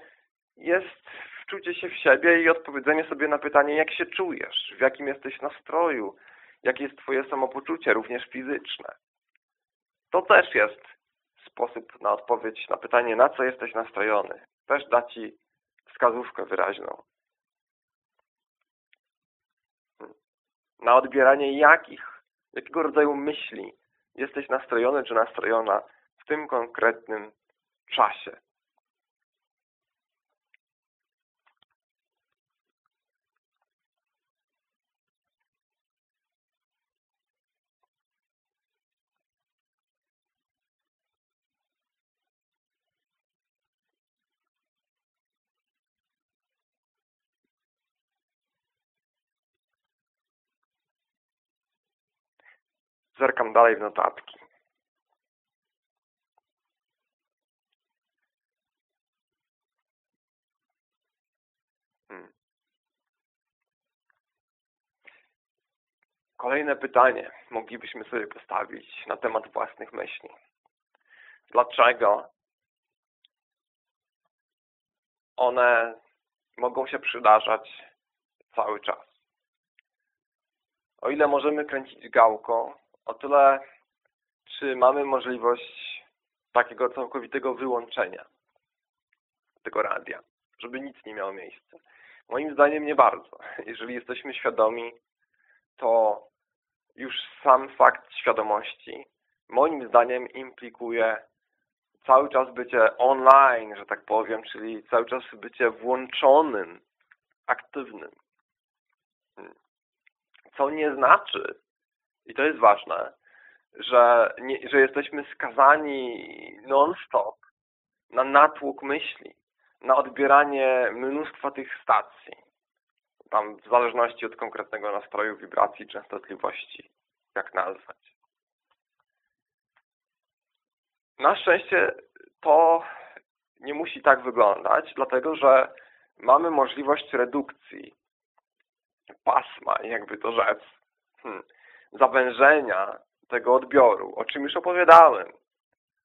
jest wczucie się w siebie i odpowiedzenie sobie na pytanie, jak się czujesz, w jakim jesteś nastroju, jakie jest Twoje samopoczucie, również fizyczne. To też jest sposób na odpowiedź na pytanie, na co jesteś nastrojony. Też da Ci wskazówkę wyraźną. Na odbieranie jakich, jakiego rodzaju myśli jesteś nastrojony czy nastrojona w tym konkretnym czasie. Zerkam dalej w notatki. Hmm. Kolejne pytanie moglibyśmy sobie postawić na temat własnych myśli. Dlaczego one mogą się przydarzać cały czas? O ile możemy kręcić gałką, o tyle, czy mamy możliwość takiego całkowitego wyłączenia tego radia, żeby nic nie miało miejsca. Moim zdaniem nie bardzo. Jeżeli jesteśmy świadomi, to już sam fakt świadomości moim zdaniem implikuje cały czas bycie online, że tak powiem, czyli cały czas bycie włączonym, aktywnym. Hmm. Co nie znaczy, i to jest ważne, że, nie, że jesteśmy skazani non-stop na natłok myśli, na odbieranie mnóstwa tych stacji. Tam w zależności od konkretnego nastroju, wibracji, częstotliwości, jak nazwać. Na szczęście to nie musi tak wyglądać, dlatego że mamy możliwość redukcji pasma, jakby to rzec. Hmm zawężenia tego odbioru, o czym już opowiadałem.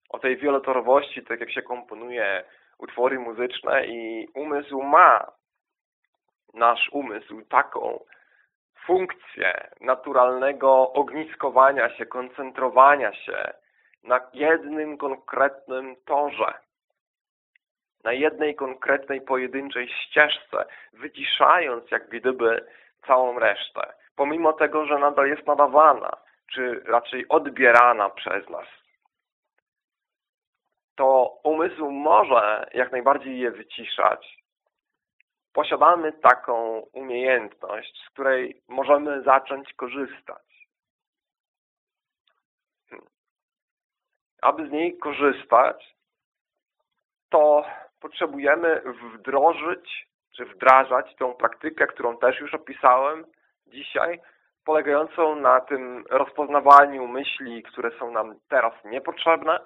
O tej wielotorowości, tak jak się komponuje utwory muzyczne i umysł ma, nasz umysł, taką funkcję naturalnego ogniskowania się, koncentrowania się na jednym konkretnym torze, na jednej konkretnej pojedynczej ścieżce, wyciszając jak gdyby całą resztę, pomimo tego, że nadal jest nadawana, czy raczej odbierana przez nas to umysł może jak najbardziej je wyciszać. Posiadamy taką umiejętność, z której możemy zacząć korzystać. Aby z niej korzystać, to potrzebujemy wdrożyć, czy wdrażać tą praktykę, którą też już opisałem dzisiaj, polegającą na tym rozpoznawaniu myśli, które są nam teraz niepotrzebne,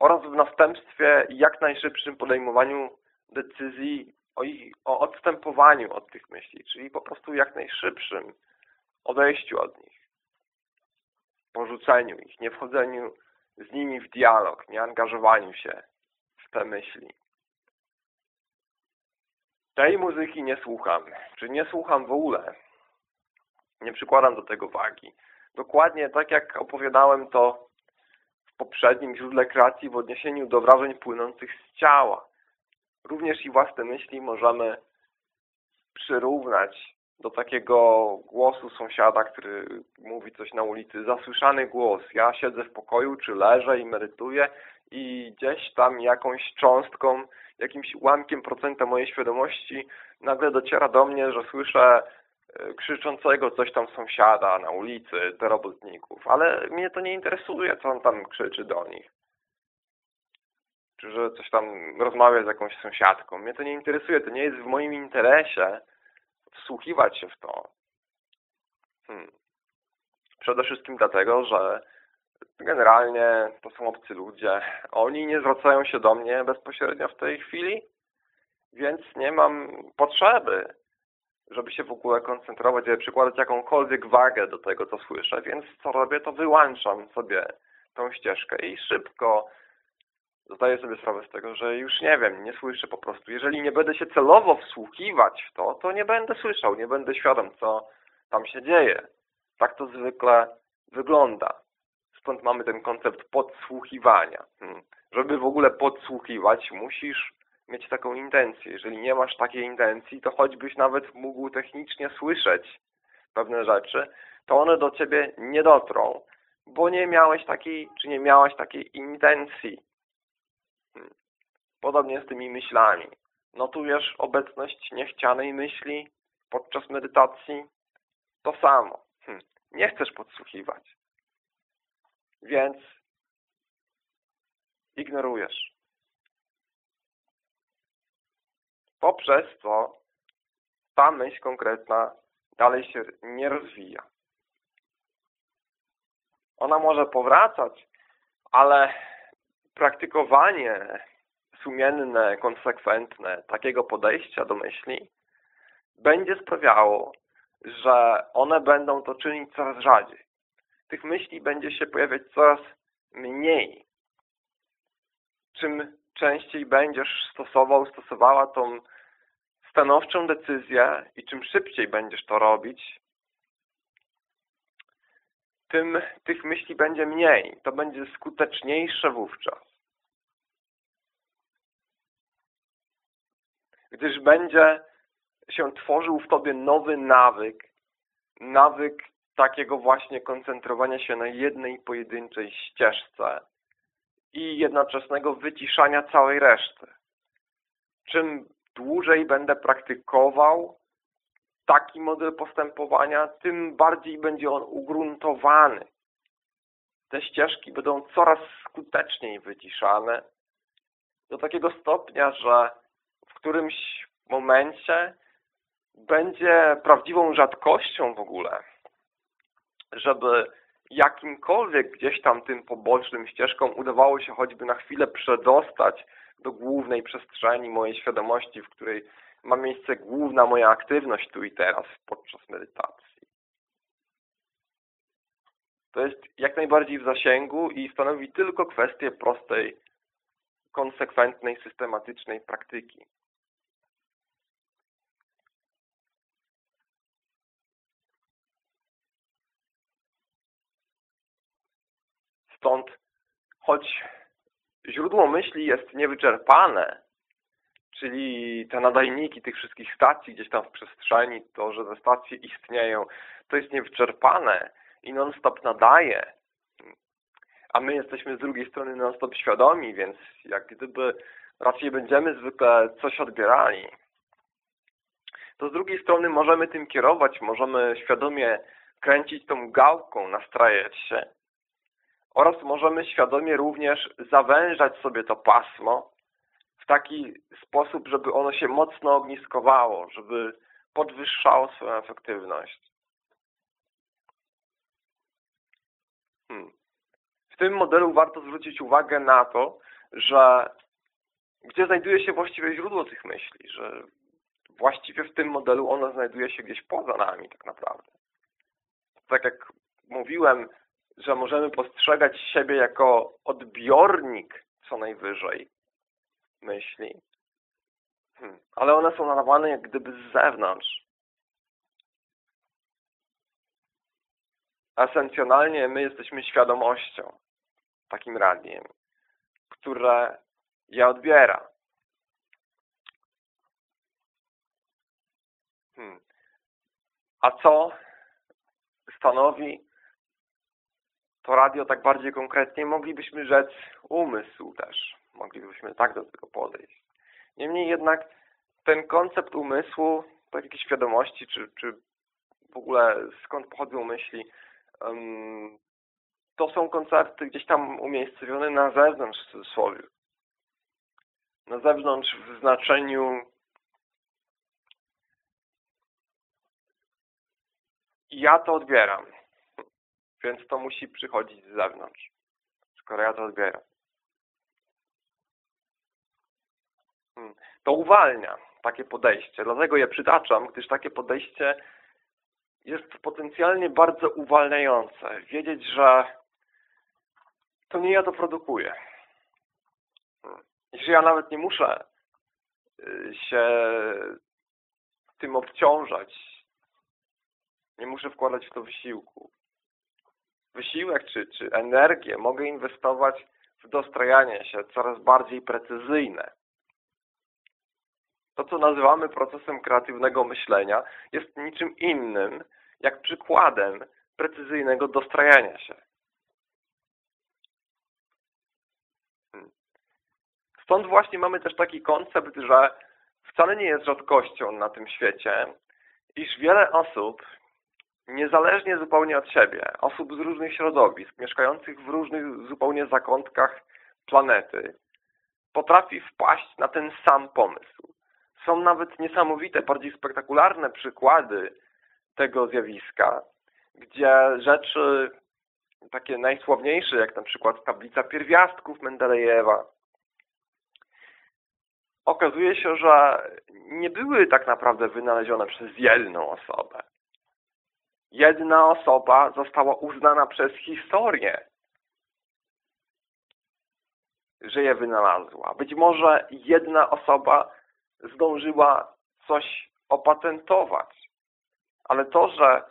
oraz w następstwie jak najszybszym podejmowaniu decyzji o, ich, o odstępowaniu od tych myśli, czyli po prostu jak najszybszym odejściu od nich, porzuceniu ich, nie wchodzeniu z nimi w dialog, nie angażowaniu się w te myśli. Tej muzyki nie słucham, czy nie słucham w ogóle. Nie przykładam do tego wagi. Dokładnie tak jak opowiadałem to poprzednim źródle kreacji w odniesieniu do wrażeń płynących z ciała. Również i własne myśli możemy przyrównać do takiego głosu sąsiada, który mówi coś na ulicy. Zasłyszany głos. Ja siedzę w pokoju, czy leżę i medytuję i gdzieś tam jakąś cząstką, jakimś ułamkiem procenta mojej świadomości nagle dociera do mnie, że słyszę E, krzyczącego coś tam sąsiada na ulicy do robotników, ale mnie to nie interesuje, co on tam krzyczy do nich. Czy że coś tam rozmawia z jakąś sąsiadką. Mnie to nie interesuje, to nie jest w moim interesie wsłuchiwać się w to. Hmm. Przede wszystkim dlatego, że generalnie to są obcy ludzie. Oni nie zwracają się do mnie bezpośrednio w tej chwili, więc nie mam potrzeby żeby się w ogóle koncentrować, żeby przykładać jakąkolwiek wagę do tego, co słyszę, więc co robię, to wyłączam sobie tą ścieżkę i szybko zdaję sobie sprawę z tego, że już nie wiem, nie słyszę po prostu. Jeżeli nie będę się celowo wsłuchiwać w to, to nie będę słyszał, nie będę świadom, co tam się dzieje. Tak to zwykle wygląda. Stąd mamy ten koncept podsłuchiwania. Hmm. Żeby w ogóle podsłuchiwać, musisz mieć taką intencję. Jeżeli nie masz takiej intencji, to choćbyś nawet mógł technicznie słyszeć pewne rzeczy, to one do ciebie nie dotrą, bo nie miałeś takiej, czy nie miałaś takiej intencji. Hmm. Podobnie z tymi myślami. Notujesz obecność niechcianej myśli podczas medytacji? To samo. Hmm. Nie chcesz podsłuchiwać. Więc ignorujesz. poprzez co ta myśl konkretna dalej się nie rozwija. Ona może powracać, ale praktykowanie sumienne, konsekwentne takiego podejścia do myśli będzie sprawiało, że one będą to czynić coraz rzadziej. Tych myśli będzie się pojawiać coraz mniej. Czym częściej będziesz stosował, stosowała tą stanowczą decyzję i czym szybciej będziesz to robić, tym tych myśli będzie mniej. To będzie skuteczniejsze wówczas. Gdyż będzie się tworzył w Tobie nowy nawyk, nawyk takiego właśnie koncentrowania się na jednej pojedynczej ścieżce i jednoczesnego wyciszania całej reszty. Czym dłużej będę praktykował taki model postępowania, tym bardziej będzie on ugruntowany. Te ścieżki będą coraz skuteczniej wyciszane do takiego stopnia, że w którymś momencie będzie prawdziwą rzadkością w ogóle, żeby jakimkolwiek gdzieś tam tym pobocznym ścieżkom udawało się choćby na chwilę przedostać do głównej przestrzeni mojej świadomości, w której ma miejsce główna moja aktywność tu i teraz podczas medytacji. To jest jak najbardziej w zasięgu i stanowi tylko kwestię prostej, konsekwentnej, systematycznej praktyki. Stąd, choć źródło myśli jest niewyczerpane, czyli te nadajniki tych wszystkich stacji gdzieś tam w przestrzeni, to, że te stacje istnieją, to jest niewyczerpane i non-stop nadaje. A my jesteśmy z drugiej strony non-stop świadomi, więc jak gdyby raczej będziemy zwykle coś odbierali. To z drugiej strony możemy tym kierować, możemy świadomie kręcić tą gałką, nastrajać się oraz możemy świadomie również zawężać sobie to pasmo w taki sposób, żeby ono się mocno ogniskowało, żeby podwyższało swoją efektywność. Hmm. W tym modelu warto zwrócić uwagę na to, że gdzie znajduje się właściwie źródło tych myśli, że właściwie w tym modelu ono znajduje się gdzieś poza nami tak naprawdę. Tak jak mówiłem, że możemy postrzegać siebie jako odbiornik co najwyżej myśli, hmm. ale one są nadawane jak gdyby z zewnątrz. Esencjonalnie my jesteśmy świadomością, takim radiem, które je odbiera. Hmm. A co stanowi to radio tak bardziej konkretnie? Moglibyśmy rzec umysł też. Moglibyśmy tak do tego podejść. Niemniej jednak ten koncept umysłu, tak jakiejś świadomości, czy, czy w ogóle skąd pochodzą myśli, to są koncepty gdzieś tam umiejscowione na zewnątrz w cudzysłowie. Na zewnątrz w znaczeniu ja to odbieram, więc to musi przychodzić z zewnątrz, skoro ja to odbieram. Hmm. To uwalnia takie podejście, dlatego je przytaczam, gdyż takie podejście jest potencjalnie bardzo uwalniające. Wiedzieć, że to nie ja to produkuję. Hmm. Że ja nawet nie muszę y, się tym obciążać, nie muszę wkładać w to wysiłku. Wysiłek czy, czy energię mogę inwestować w dostrajanie się coraz bardziej precyzyjne. To, co nazywamy procesem kreatywnego myślenia, jest niczym innym jak przykładem precyzyjnego dostrajania się. Hmm. Stąd właśnie mamy też taki koncept, że wcale nie jest rzadkością na tym świecie, iż wiele osób niezależnie zupełnie od siebie, osób z różnych środowisk, mieszkających w różnych zupełnie zakątkach planety, potrafi wpaść na ten sam pomysł. Są nawet niesamowite, bardziej spektakularne przykłady tego zjawiska, gdzie rzeczy takie najsławniejsze, jak na przykład tablica pierwiastków Mendelejewa, okazuje się, że nie były tak naprawdę wynalezione przez jedną osobę jedna osoba została uznana przez historię, że je wynalazła. Być może jedna osoba zdążyła coś opatentować, ale to, że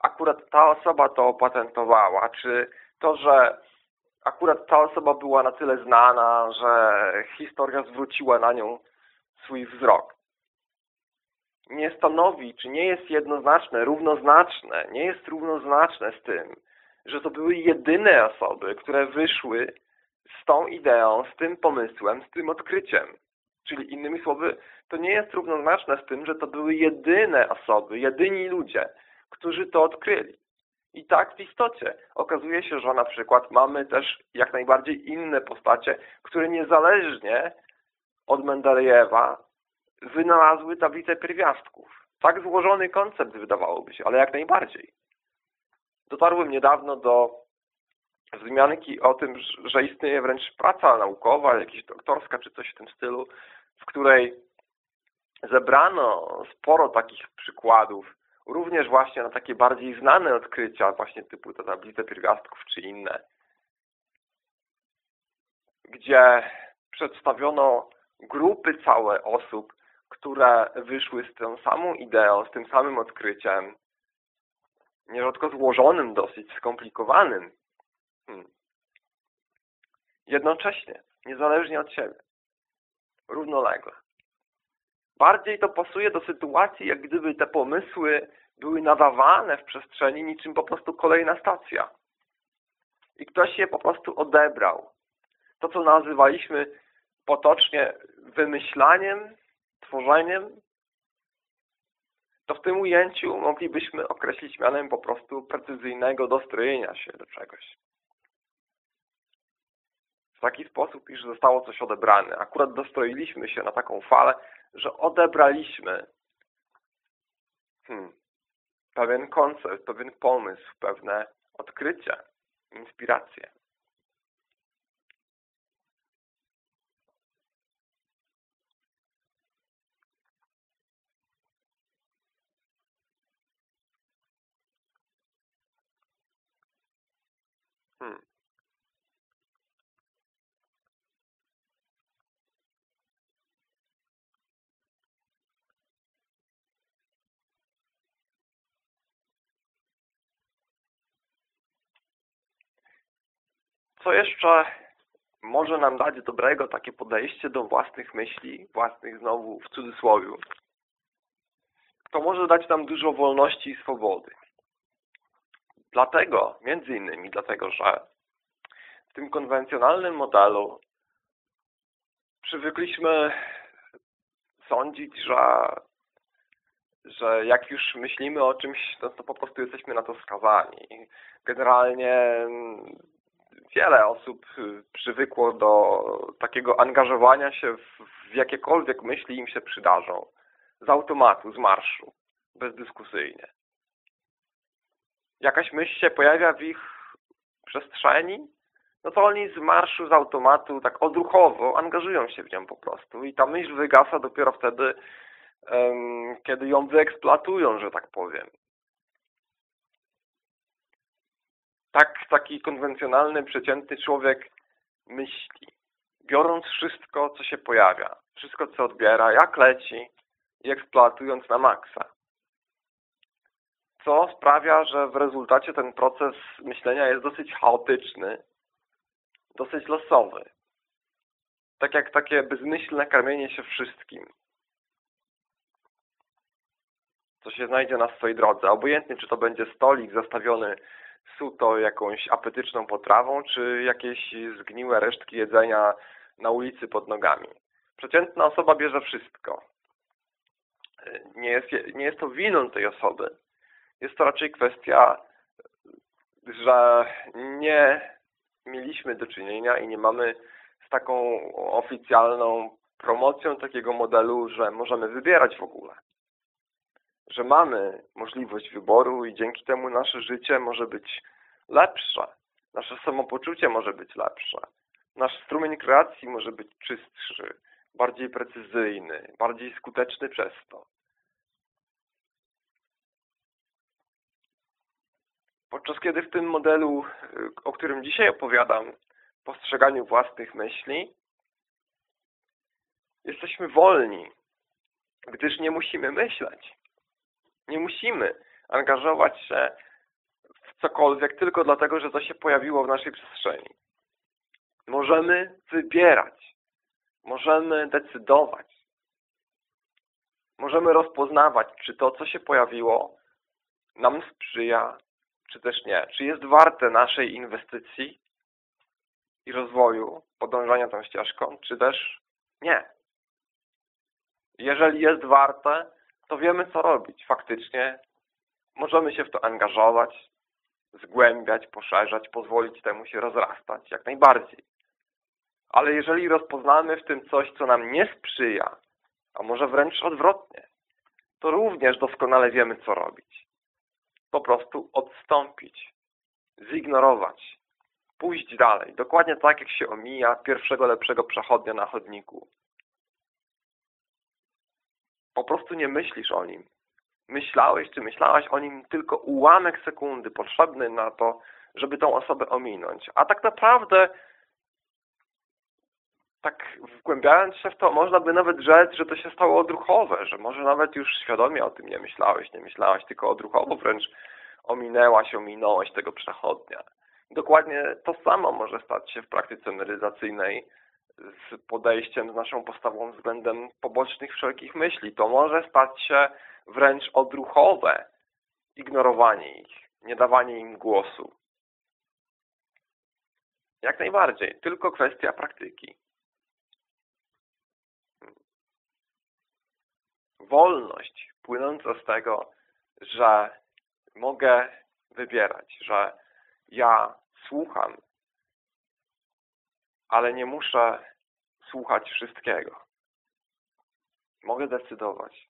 akurat ta osoba to opatentowała, czy to, że akurat ta osoba była na tyle znana, że historia zwróciła na nią swój wzrok, nie stanowi, czy nie jest jednoznaczne, równoznaczne, nie jest równoznaczne z tym, że to były jedyne osoby, które wyszły z tą ideą, z tym pomysłem, z tym odkryciem. Czyli innymi słowy, to nie jest równoznaczne z tym, że to były jedyne osoby, jedyni ludzie, którzy to odkryli. I tak w istocie okazuje się, że na przykład mamy też jak najbardziej inne postacie, które niezależnie od Mendelejewa wynalazły tablicę pierwiastków. Tak złożony koncept wydawałoby się, ale jak najbardziej. Dotarłem niedawno do wzmianki o tym, że istnieje wręcz praca naukowa, jakaś doktorska czy coś w tym stylu, w której zebrano sporo takich przykładów, również właśnie na takie bardziej znane odkrycia, właśnie typu te tablice pierwiastków czy inne, gdzie przedstawiono grupy całe osób, które wyszły z tą samą ideą, z tym samym odkryciem, nierzadko złożonym, dosyć skomplikowanym. Hmm. Jednocześnie, niezależnie od siebie. Równolegle. Bardziej to pasuje do sytuacji, jak gdyby te pomysły były nadawane w przestrzeni niczym po prostu kolejna stacja. I ktoś je po prostu odebrał. To, co nazywaliśmy potocznie wymyślaniem, tworzeniem, to w tym ujęciu moglibyśmy określić mianem po prostu precyzyjnego dostrojenia się do czegoś. W taki sposób, iż zostało coś odebrane. Akurat dostroiliśmy się na taką falę, że odebraliśmy hmm, pewien koncept, pewien pomysł, pewne odkrycie, inspirację. Hmm. Co jeszcze może nam dać dobrego takie podejście do własnych myśli, własnych znowu w cudzysłowie? To może dać nam dużo wolności i swobody. Dlatego, między innymi dlatego, że w tym konwencjonalnym modelu przywykliśmy sądzić, że, że jak już myślimy o czymś, to, to po prostu jesteśmy na to skazani. Generalnie wiele osób przywykło do takiego angażowania się w, w jakiekolwiek myśli im się przydarzą. Z automatu, z marszu, bezdyskusyjnie jakaś myśl się pojawia w ich przestrzeni, no to oni z marszu, z automatu, tak odruchowo angażują się w nią po prostu. I ta myśl wygasa dopiero wtedy, um, kiedy ją wyeksploatują, że tak powiem. Tak taki konwencjonalny, przeciętny człowiek myśli. Biorąc wszystko, co się pojawia, wszystko, co odbiera, jak leci i eksploatując na maksa co sprawia, że w rezultacie ten proces myślenia jest dosyć chaotyczny, dosyć losowy. Tak jak takie bezmyślne karmienie się wszystkim. Co się znajdzie na swojej drodze. Obojętnie, czy to będzie stolik zastawiony suto jakąś apetyczną potrawą, czy jakieś zgniłe resztki jedzenia na ulicy pod nogami. Przeciętna osoba bierze wszystko. Nie jest, nie jest to winą tej osoby, jest to raczej kwestia, że nie mieliśmy do czynienia i nie mamy z taką oficjalną promocją takiego modelu, że możemy wybierać w ogóle. Że mamy możliwość wyboru i dzięki temu nasze życie może być lepsze. Nasze samopoczucie może być lepsze. Nasz strumień kreacji może być czystszy, bardziej precyzyjny, bardziej skuteczny przez to. Podczas kiedy w tym modelu, y, o którym dzisiaj opowiadam, postrzeganiu własnych myśli, jesteśmy wolni, gdyż nie musimy myśleć. Nie musimy angażować się w cokolwiek tylko dlatego, że to się pojawiło w naszej przestrzeni. Możemy wybierać. Możemy decydować. Możemy rozpoznawać, czy to, co się pojawiło, nam sprzyja, czy też nie. Czy jest warte naszej inwestycji i rozwoju, podążania tą ścieżką, czy też nie. Jeżeli jest warte, to wiemy, co robić. Faktycznie możemy się w to angażować, zgłębiać, poszerzać, pozwolić temu się rozrastać, jak najbardziej. Ale jeżeli rozpoznamy w tym coś, co nam nie sprzyja, a może wręcz odwrotnie, to również doskonale wiemy, co robić po prostu odstąpić, zignorować, pójść dalej. Dokładnie tak, jak się omija pierwszego lepszego przechodnia na chodniku. Po prostu nie myślisz o nim. Myślałeś czy myślałaś o nim tylko ułamek sekundy potrzebny na to, żeby tą osobę ominąć. A tak naprawdę tak wgłębiając się w to, można by nawet rzec, że to się stało odruchowe, że może nawet już świadomie o tym nie myślałeś, nie myślałaś, tylko odruchowo wręcz ominęłaś, ominąłeś tego przechodnia. Dokładnie to samo może stać się w praktyce medytacyjnej z podejściem, z naszą postawą względem pobocznych wszelkich myśli. To może stać się wręcz odruchowe ignorowanie ich, nie dawanie im głosu. Jak najbardziej, tylko kwestia praktyki. Wolność płynąca z tego, że mogę wybierać, że ja słucham, ale nie muszę słuchać wszystkiego. Mogę decydować.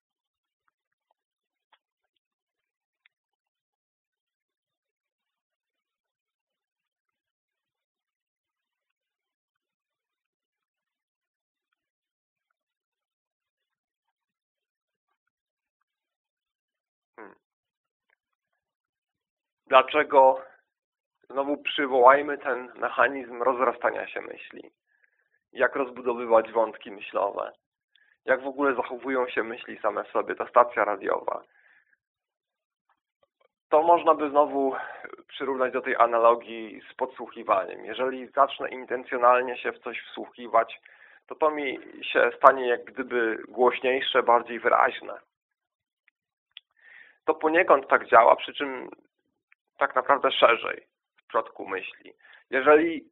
Dlaczego znowu przywołajmy ten mechanizm rozrastania się myśli? Jak rozbudowywać wątki myślowe? Jak w ogóle zachowują się myśli same w sobie? Ta stacja radiowa. To można by znowu przyrównać do tej analogii z podsłuchiwaniem. Jeżeli zacznę intencjonalnie się w coś wsłuchiwać, to to mi się stanie jak gdyby głośniejsze, bardziej wyraźne to poniekąd tak działa, przy czym tak naprawdę szerzej w przypadku myśli. Jeżeli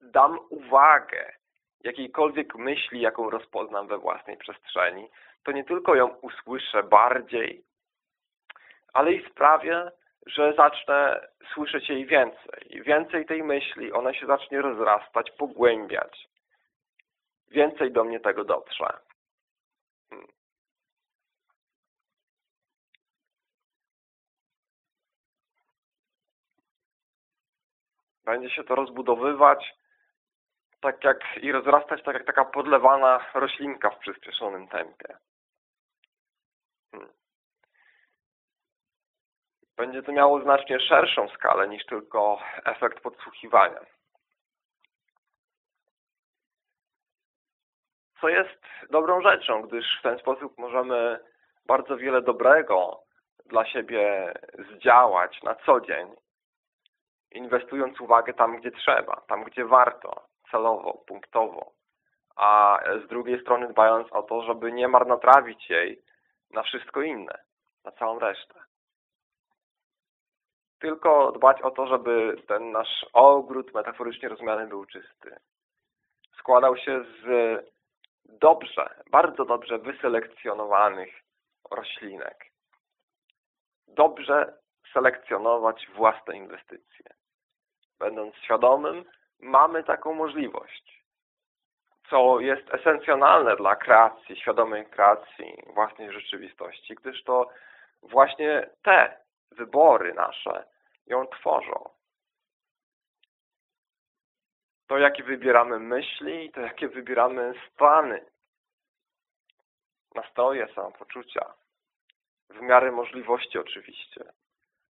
dam uwagę jakiejkolwiek myśli, jaką rozpoznam we własnej przestrzeni, to nie tylko ją usłyszę bardziej, ale i sprawię, że zacznę słyszeć jej więcej. Więcej tej myśli, ona się zacznie rozrastać, pogłębiać. Więcej do mnie tego dotrze. Będzie się to rozbudowywać tak jak i rozrastać tak jak taka podlewana roślinka w przyspieszonym tempie. Hmm. Będzie to miało znacznie szerszą skalę niż tylko efekt podsłuchiwania. Co jest dobrą rzeczą, gdyż w ten sposób możemy bardzo wiele dobrego dla siebie zdziałać na co dzień inwestując uwagę tam, gdzie trzeba, tam, gdzie warto, celowo, punktowo, a z drugiej strony dbając o to, żeby nie marnotrawić jej na wszystko inne, na całą resztę. Tylko dbać o to, żeby ten nasz ogród metaforycznie rozumiany był czysty. Składał się z dobrze, bardzo dobrze wyselekcjonowanych roślinek. Dobrze selekcjonować własne inwestycje będąc świadomym, mamy taką możliwość. Co jest esencjonalne dla kreacji, świadomej kreacji własnej rzeczywistości, gdyż to właśnie te wybory nasze ją tworzą. To, jakie wybieramy myśli, to, jakie wybieramy stany, nastroje, samopoczucia, w miarę możliwości oczywiście.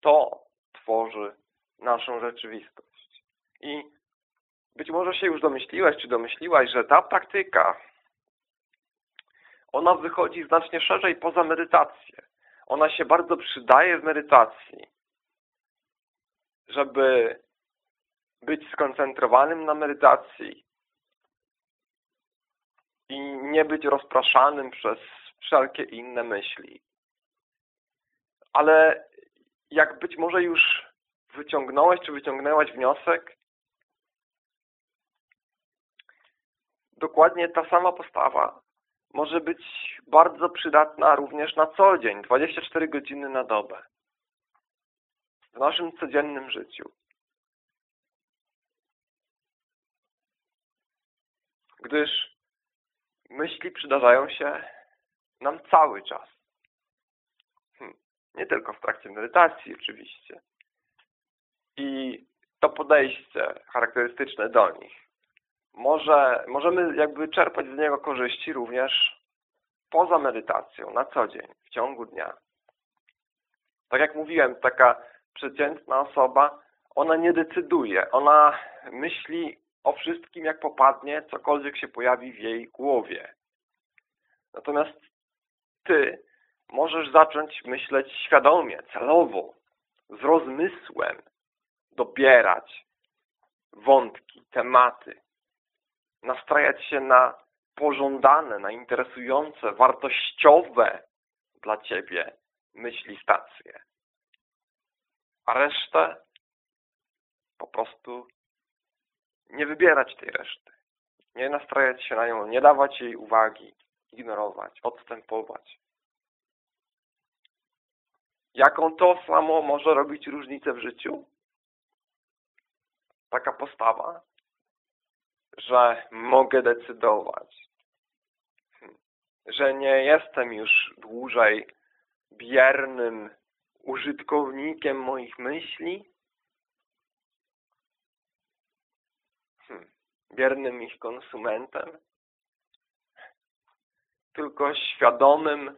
To tworzy naszą rzeczywistość. I być może się już domyśliłeś, czy domyśliłaś, że ta praktyka, ona wychodzi znacznie szerzej poza medytację. Ona się bardzo przydaje w medytacji, żeby być skoncentrowanym na medytacji i nie być rozpraszanym przez wszelkie inne myśli. Ale jak być może już wyciągnąłeś, czy wyciągnęłaś wniosek, dokładnie ta sama postawa może być bardzo przydatna również na co dzień, 24 godziny na dobę. W naszym codziennym życiu. Gdyż myśli przydarzają się nam cały czas. Hm. Nie tylko w trakcie medytacji oczywiście. I to podejście charakterystyczne do nich może, możemy jakby czerpać z niego korzyści również poza medytacją, na co dzień, w ciągu dnia. Tak jak mówiłem, taka przeciętna osoba, ona nie decyduje, ona myśli o wszystkim jak popadnie, cokolwiek się pojawi w jej głowie. Natomiast ty możesz zacząć myśleć świadomie, celowo, z rozmysłem, dobierać wątki, tematy, nastrajać się na pożądane, na interesujące, wartościowe dla Ciebie myśli, stacje. A resztę po prostu nie wybierać tej reszty. Nie nastrajać się na nią, nie dawać jej uwagi, ignorować, odstępować. Jaką to samo może robić różnicę w życiu? Taka postawa, że mogę decydować, że nie jestem już dłużej biernym użytkownikiem moich myśli, hmm. biernym ich konsumentem, tylko świadomym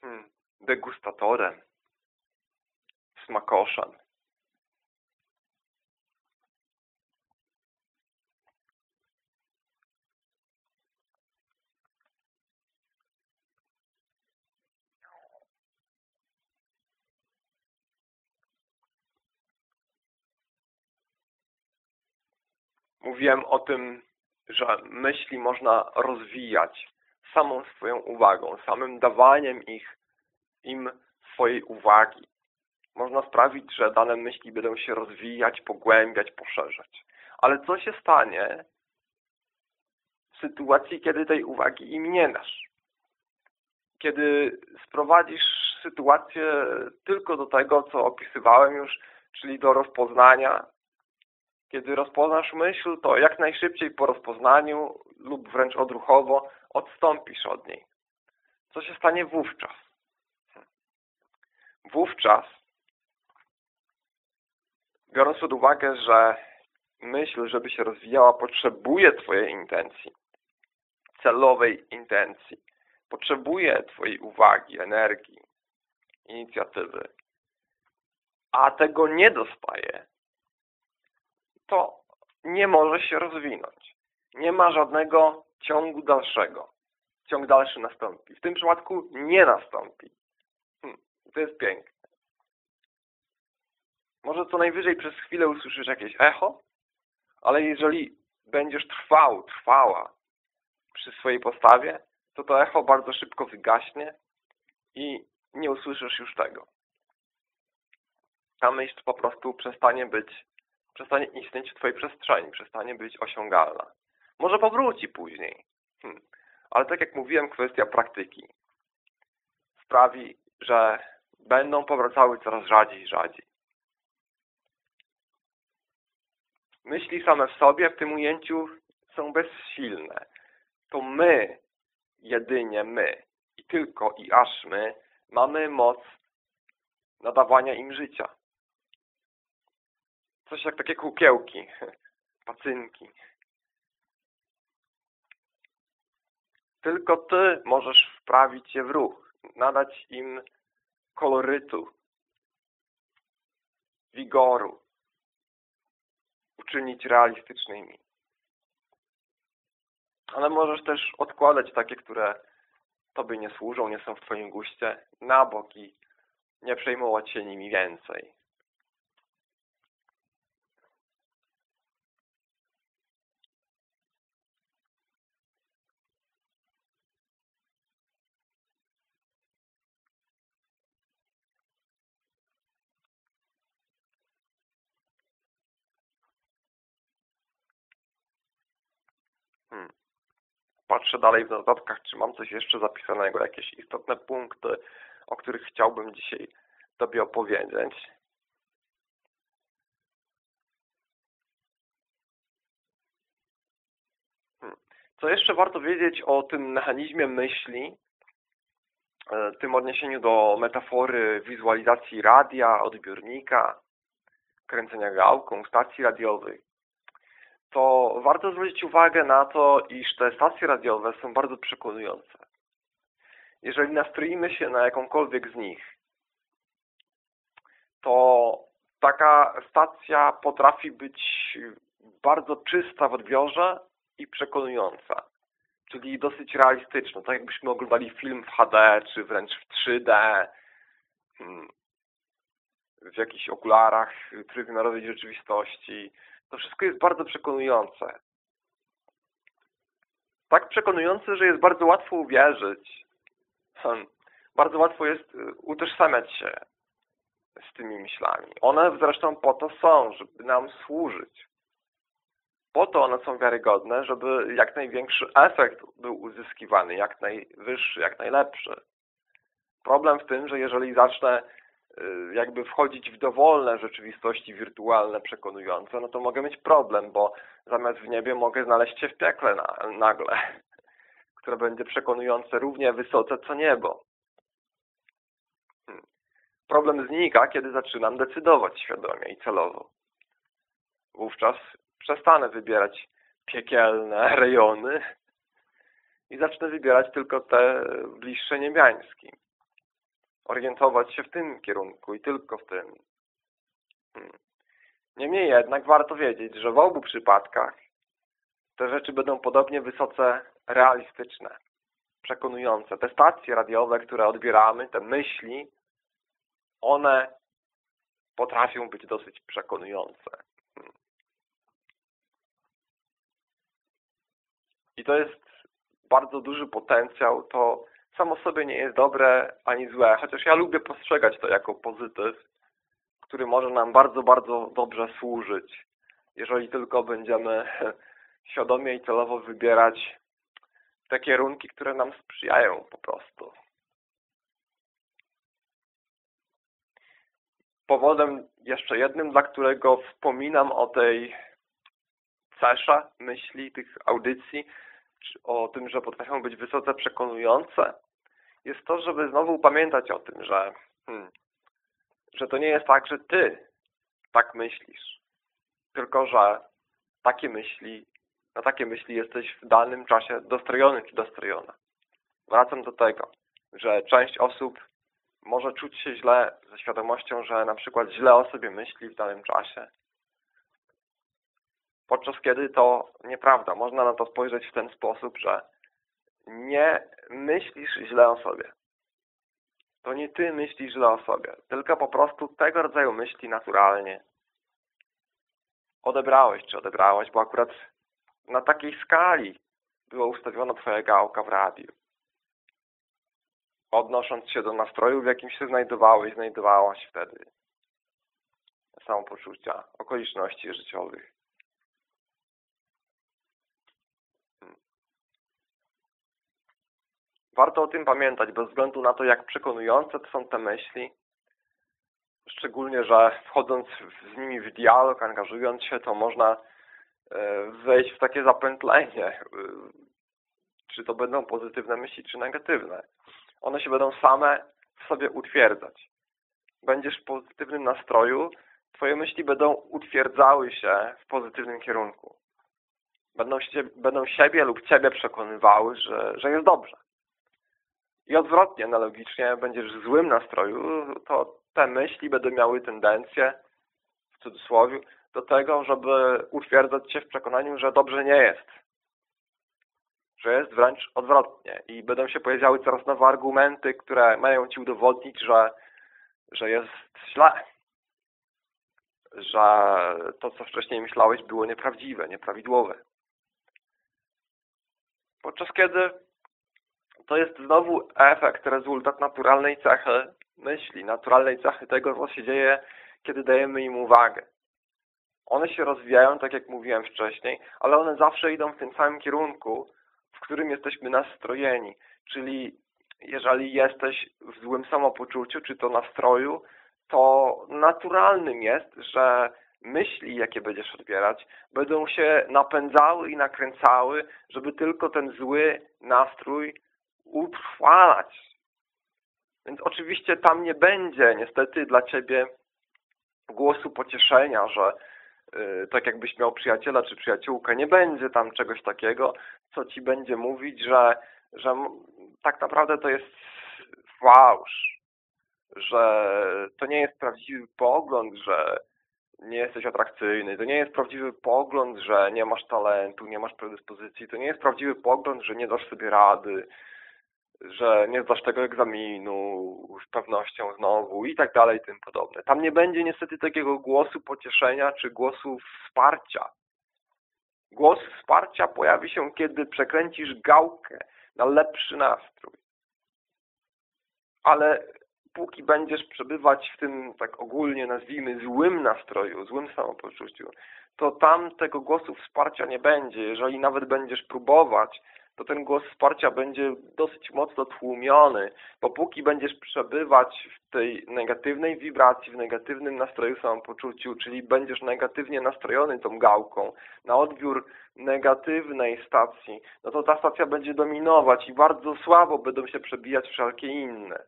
hmm, degustatorem, smakoszem. Mówiłem o tym, że myśli można rozwijać samą swoją uwagą, samym dawaniem ich im swojej uwagi. Można sprawić, że dane myśli będą się rozwijać, pogłębiać, poszerzać. Ale co się stanie w sytuacji, kiedy tej uwagi im nie dasz? Kiedy sprowadzisz sytuację tylko do tego, co opisywałem już, czyli do rozpoznania, kiedy rozpoznasz myśl, to jak najszybciej po rozpoznaniu lub wręcz odruchowo odstąpisz od niej. Co się stanie wówczas? Wówczas, biorąc pod uwagę, że myśl, żeby się rozwijała, potrzebuje Twojej intencji, celowej intencji, potrzebuje Twojej uwagi, energii, inicjatywy, a tego nie dostaje, to nie może się rozwinąć. Nie ma żadnego ciągu dalszego. Ciąg dalszy nastąpi. W tym przypadku nie nastąpi. Hm, to jest piękne. Może co najwyżej przez chwilę usłyszysz jakieś echo, ale jeżeli będziesz trwał, trwała przy swojej postawie, to to echo bardzo szybko wygaśnie i nie usłyszysz już tego. Ta myśl po prostu przestanie być przestanie istnieć w Twojej przestrzeni, przestanie być osiągalna. Może powróci później. Hmm. Ale tak jak mówiłem, kwestia praktyki sprawi, że będą powracały coraz rzadziej i rzadziej. Myśli same w sobie w tym ujęciu są bezsilne. To my, jedynie my i tylko i aż my mamy moc nadawania im życia. Coś jak takie kukiełki, pacynki. Tylko Ty możesz wprawić je w ruch, nadać im kolorytu, wigoru, uczynić realistycznymi. Ale możesz też odkładać takie, które Tobie nie służą, nie są w Twoim guście, na bok i nie przejmować się nimi więcej. Patrzę dalej w notatkach, czy mam coś jeszcze zapisanego, jakieś istotne punkty, o których chciałbym dzisiaj Tobie opowiedzieć. Hmm. Co jeszcze warto wiedzieć o tym mechanizmie myśli, e, tym odniesieniu do metafory wizualizacji radia, odbiornika, kręcenia gałką, stacji radiowych to warto zwrócić uwagę na to, iż te stacje radiowe są bardzo przekonujące. Jeżeli nastroimy się na jakąkolwiek z nich, to taka stacja potrafi być bardzo czysta w odbiorze i przekonująca. Czyli dosyć realistyczna, tak jakbyśmy oglądali film w HD, czy wręcz w 3D. Hmm. w jakichś okularach trójwymiarowej rzeczywistości. To wszystko jest bardzo przekonujące. Tak przekonujące, że jest bardzo łatwo uwierzyć. Hmm. Bardzo łatwo jest y, utożsamiać się z tymi myślami. One zresztą po to są, żeby nam służyć. Po to one są wiarygodne, żeby jak największy efekt był uzyskiwany, jak najwyższy, jak najlepszy. Problem w tym, że jeżeli zacznę jakby wchodzić w dowolne rzeczywistości wirtualne przekonujące, no to mogę mieć problem, bo zamiast w niebie mogę znaleźć się w piekle na, nagle, które będzie przekonujące równie wysoce co niebo. Hmm. Problem znika, kiedy zaczynam decydować świadomie i celowo. Wówczas przestanę wybierać piekielne rejony i zacznę wybierać tylko te bliższe niebiańskim orientować się w tym kierunku i tylko w tym. Hmm. Niemniej jednak warto wiedzieć, że w obu przypadkach te rzeczy będą podobnie wysoce realistyczne, przekonujące. Te stacje radiowe, które odbieramy, te myśli, one potrafią być dosyć przekonujące. Hmm. I to jest bardzo duży potencjał, to samo sobie nie jest dobre ani złe, chociaż ja lubię postrzegać to jako pozytyw, który może nam bardzo, bardzo dobrze służyć, jeżeli tylko będziemy świadomie i celowo wybierać te kierunki, które nam sprzyjają po prostu. Powodem jeszcze jednym, dla którego wspominam o tej cesze myśli, tych audycji, o tym, że potrafią być wysoce przekonujące, jest to, żeby znowu pamiętać o tym, że, hmm, że to nie jest tak, że ty tak myślisz, tylko że takie myśli, na takie myśli jesteś w danym czasie dostrojony czy dostrojona. Wracam do tego, że część osób może czuć się źle ze świadomością, że na przykład źle o sobie myśli w danym czasie, podczas kiedy to nieprawda. Można na to spojrzeć w ten sposób, że nie myślisz źle o sobie. To nie ty myślisz źle o sobie, tylko po prostu tego rodzaju myśli naturalnie odebrałeś, czy odebrałeś, bo akurat na takiej skali była ustawiona twoja gałka w radiu. Odnosząc się do nastroju, w jakim się znajdowałeś, znajdowałaś wtedy. Samopoczucia, okoliczności życiowych. Warto o tym pamiętać, bez względu na to, jak przekonujące są te myśli. Szczególnie, że wchodząc z nimi w dialog, angażując się, to można e, wejść w takie zapętlenie. E, czy to będą pozytywne myśli, czy negatywne. One się będą same w sobie utwierdzać. Będziesz w pozytywnym nastroju, Twoje myśli będą utwierdzały się w pozytywnym kierunku. Będą, się, będą siebie lub Ciebie przekonywały, że, że jest dobrze. I odwrotnie, analogicznie, będziesz w złym nastroju, to te myśli będą miały tendencję, w cudzysłowie, do tego, żeby utwierdzać się w przekonaniu, że dobrze nie jest. Że jest wręcz odwrotnie. I będą się pojawiały coraz nowe argumenty, które mają Ci udowodnić, że, że jest źle. Że to, co wcześniej myślałeś, było nieprawdziwe, nieprawidłowe. Podczas kiedy to jest znowu efekt, rezultat naturalnej cechy myśli, naturalnej cechy tego, co się dzieje, kiedy dajemy im uwagę. One się rozwijają, tak jak mówiłem wcześniej, ale one zawsze idą w tym samym kierunku, w którym jesteśmy nastrojeni. Czyli jeżeli jesteś w złym samopoczuciu, czy to nastroju, to naturalnym jest, że myśli, jakie będziesz odbierać, będą się napędzały i nakręcały, żeby tylko ten zły nastrój utrwalać. Więc oczywiście tam nie będzie niestety dla Ciebie głosu pocieszenia, że yy, tak jakbyś miał przyjaciela czy przyjaciółkę, nie będzie tam czegoś takiego, co Ci będzie mówić, że, że tak naprawdę to jest fałsz, że to nie jest prawdziwy pogląd, że nie jesteś atrakcyjny, to nie jest prawdziwy pogląd, że nie masz talentu, nie masz predyspozycji, to nie jest prawdziwy pogląd, że nie dasz sobie rady, że nie zdasz tego egzaminu z pewnością znowu i tak dalej tym podobne. Tam nie będzie niestety takiego głosu pocieszenia czy głosu wsparcia. Głos wsparcia pojawi się, kiedy przekręcisz gałkę na lepszy nastrój. Ale póki będziesz przebywać w tym, tak ogólnie nazwijmy, złym nastroju, złym samopoczuciu, to tam tego głosu wsparcia nie będzie. Jeżeli nawet będziesz próbować, to ten głos wsparcia będzie dosyć mocno tłumiony, bo póki będziesz przebywać w tej negatywnej wibracji, w negatywnym nastroju samopoczuciu, czyli będziesz negatywnie nastrojony tą gałką na odbiór negatywnej stacji, no to ta stacja będzie dominować i bardzo słabo będą się przebijać wszelkie inne.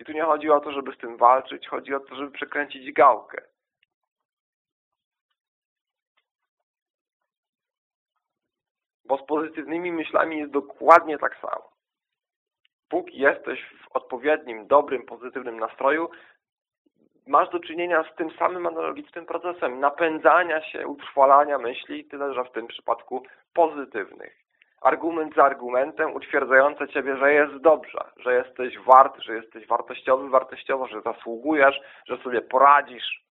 I tu nie chodzi o to, żeby z tym walczyć, chodzi o to, żeby przekręcić gałkę. Bo z pozytywnymi myślami jest dokładnie tak samo. Póki jesteś w odpowiednim, dobrym, pozytywnym nastroju, masz do czynienia z tym samym analogicznym procesem napędzania się, utrwalania myśli, tyle że w tym przypadku pozytywnych. Argument za argumentem utwierdzające Ciebie, że jest dobrze, że jesteś wart, że jesteś wartościowy, wartościowo, że zasługujesz, że sobie poradzisz,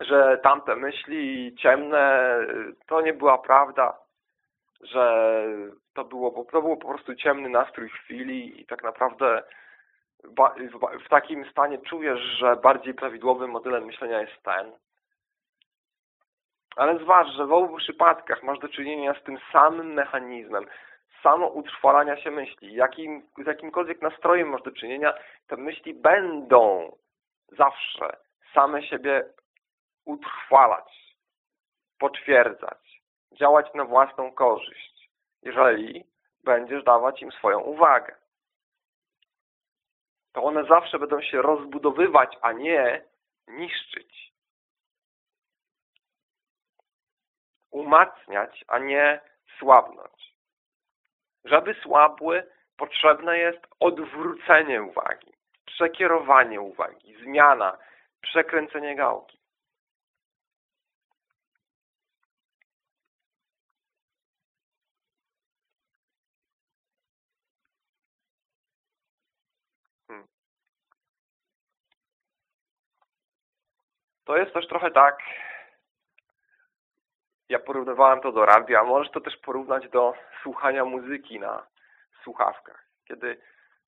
że tamte myśli ciemne to nie była prawda, że to było, to było po prostu ciemny nastrój chwili i tak naprawdę w takim stanie czujesz, że bardziej prawidłowym modelem myślenia jest ten. Ale zważ, że w obu przypadkach masz do czynienia z tym samym mechanizmem samo utrwalania się myśli. Jakim, z jakimkolwiek nastrojem masz do czynienia, te myśli będą zawsze same siebie utrwalać, potwierdzać, działać na własną korzyść, jeżeli będziesz dawać im swoją uwagę. To one zawsze będą się rozbudowywać, a nie niszczyć. Umacniać, a nie słabnąć. Żeby słabły, potrzebne jest odwrócenie uwagi, przekierowanie uwagi, zmiana, przekręcenie gałki. To jest też trochę tak, ja porównywałem to do radia, możesz to też porównać do słuchania muzyki na słuchawkach. Kiedy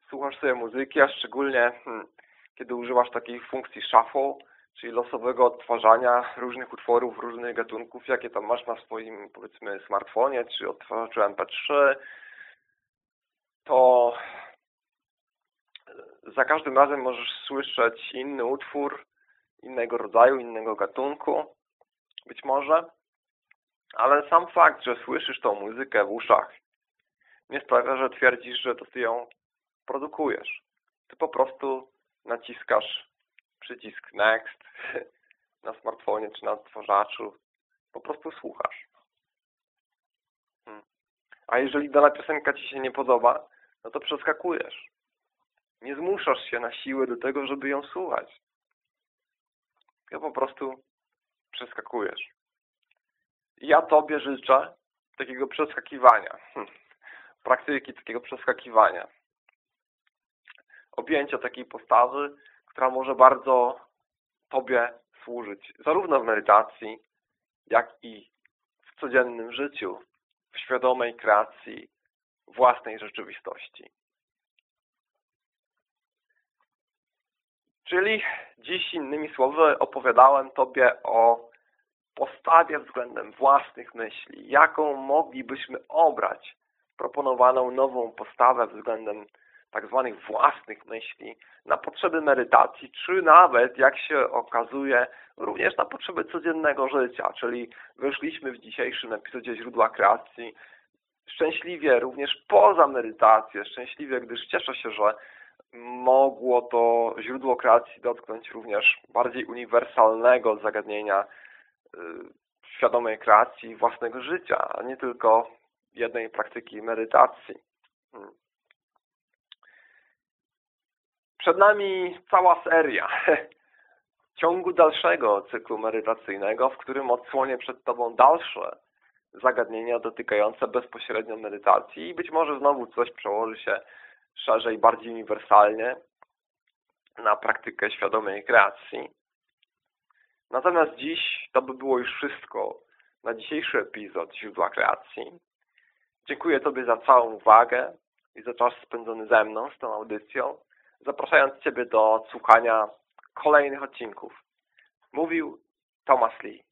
słuchasz sobie muzyki, a szczególnie hmm, kiedy używasz takiej funkcji shuffle, czyli losowego odtwarzania różnych utworów, różnych gatunków, jakie tam masz na swoim, powiedzmy, smartfonie, czy odtwarzaczu MP3, to za każdym razem możesz słyszeć inny utwór, innego rodzaju, innego gatunku, być może, ale sam fakt, że słyszysz tą muzykę w uszach nie sprawia, że twierdzisz, że to ty ją produkujesz. Ty po prostu naciskasz przycisk next na smartfonie czy na odtwarzaczu, po prostu słuchasz. Hmm. A jeżeli dana piosenka Ci się nie podoba, no to przeskakujesz. Nie zmuszasz się na siłę do tego, żeby ją słuchać tylko po prostu przeskakujesz. Ja Tobie życzę takiego przeskakiwania, praktyki takiego przeskakiwania, objęcia takiej postawy, która może bardzo Tobie służyć, zarówno w medytacji, jak i w codziennym życiu, w świadomej kreacji własnej rzeczywistości. Czyli dziś innymi słowy opowiadałem Tobie o postawie względem własnych myśli. Jaką moglibyśmy obrać proponowaną nową postawę względem tak zwanych własnych myśli na potrzeby medytacji, czy nawet, jak się okazuje, również na potrzeby codziennego życia. Czyli wyszliśmy w dzisiejszym epizodzie Źródła Kreacji szczęśliwie również poza medytację, szczęśliwie, gdyż cieszę się, że mogło to źródło kreacji dotknąć również bardziej uniwersalnego zagadnienia świadomej kreacji własnego życia, a nie tylko jednej praktyki medytacji. Hmm. Przed nami cała seria ciągu dalszego cyklu medytacyjnego, w którym odsłonię przed Tobą dalsze zagadnienia dotykające bezpośrednio medytacji i być może znowu coś przełoży się szerzej, bardziej uniwersalnie na praktykę świadomej kreacji. Natomiast dziś to by było już wszystko na dzisiejszy epizod Źródła Kreacji. Dziękuję Tobie za całą uwagę i za czas spędzony ze mną z tą audycją, zapraszając Ciebie do słuchania kolejnych odcinków. Mówił Thomas Lee.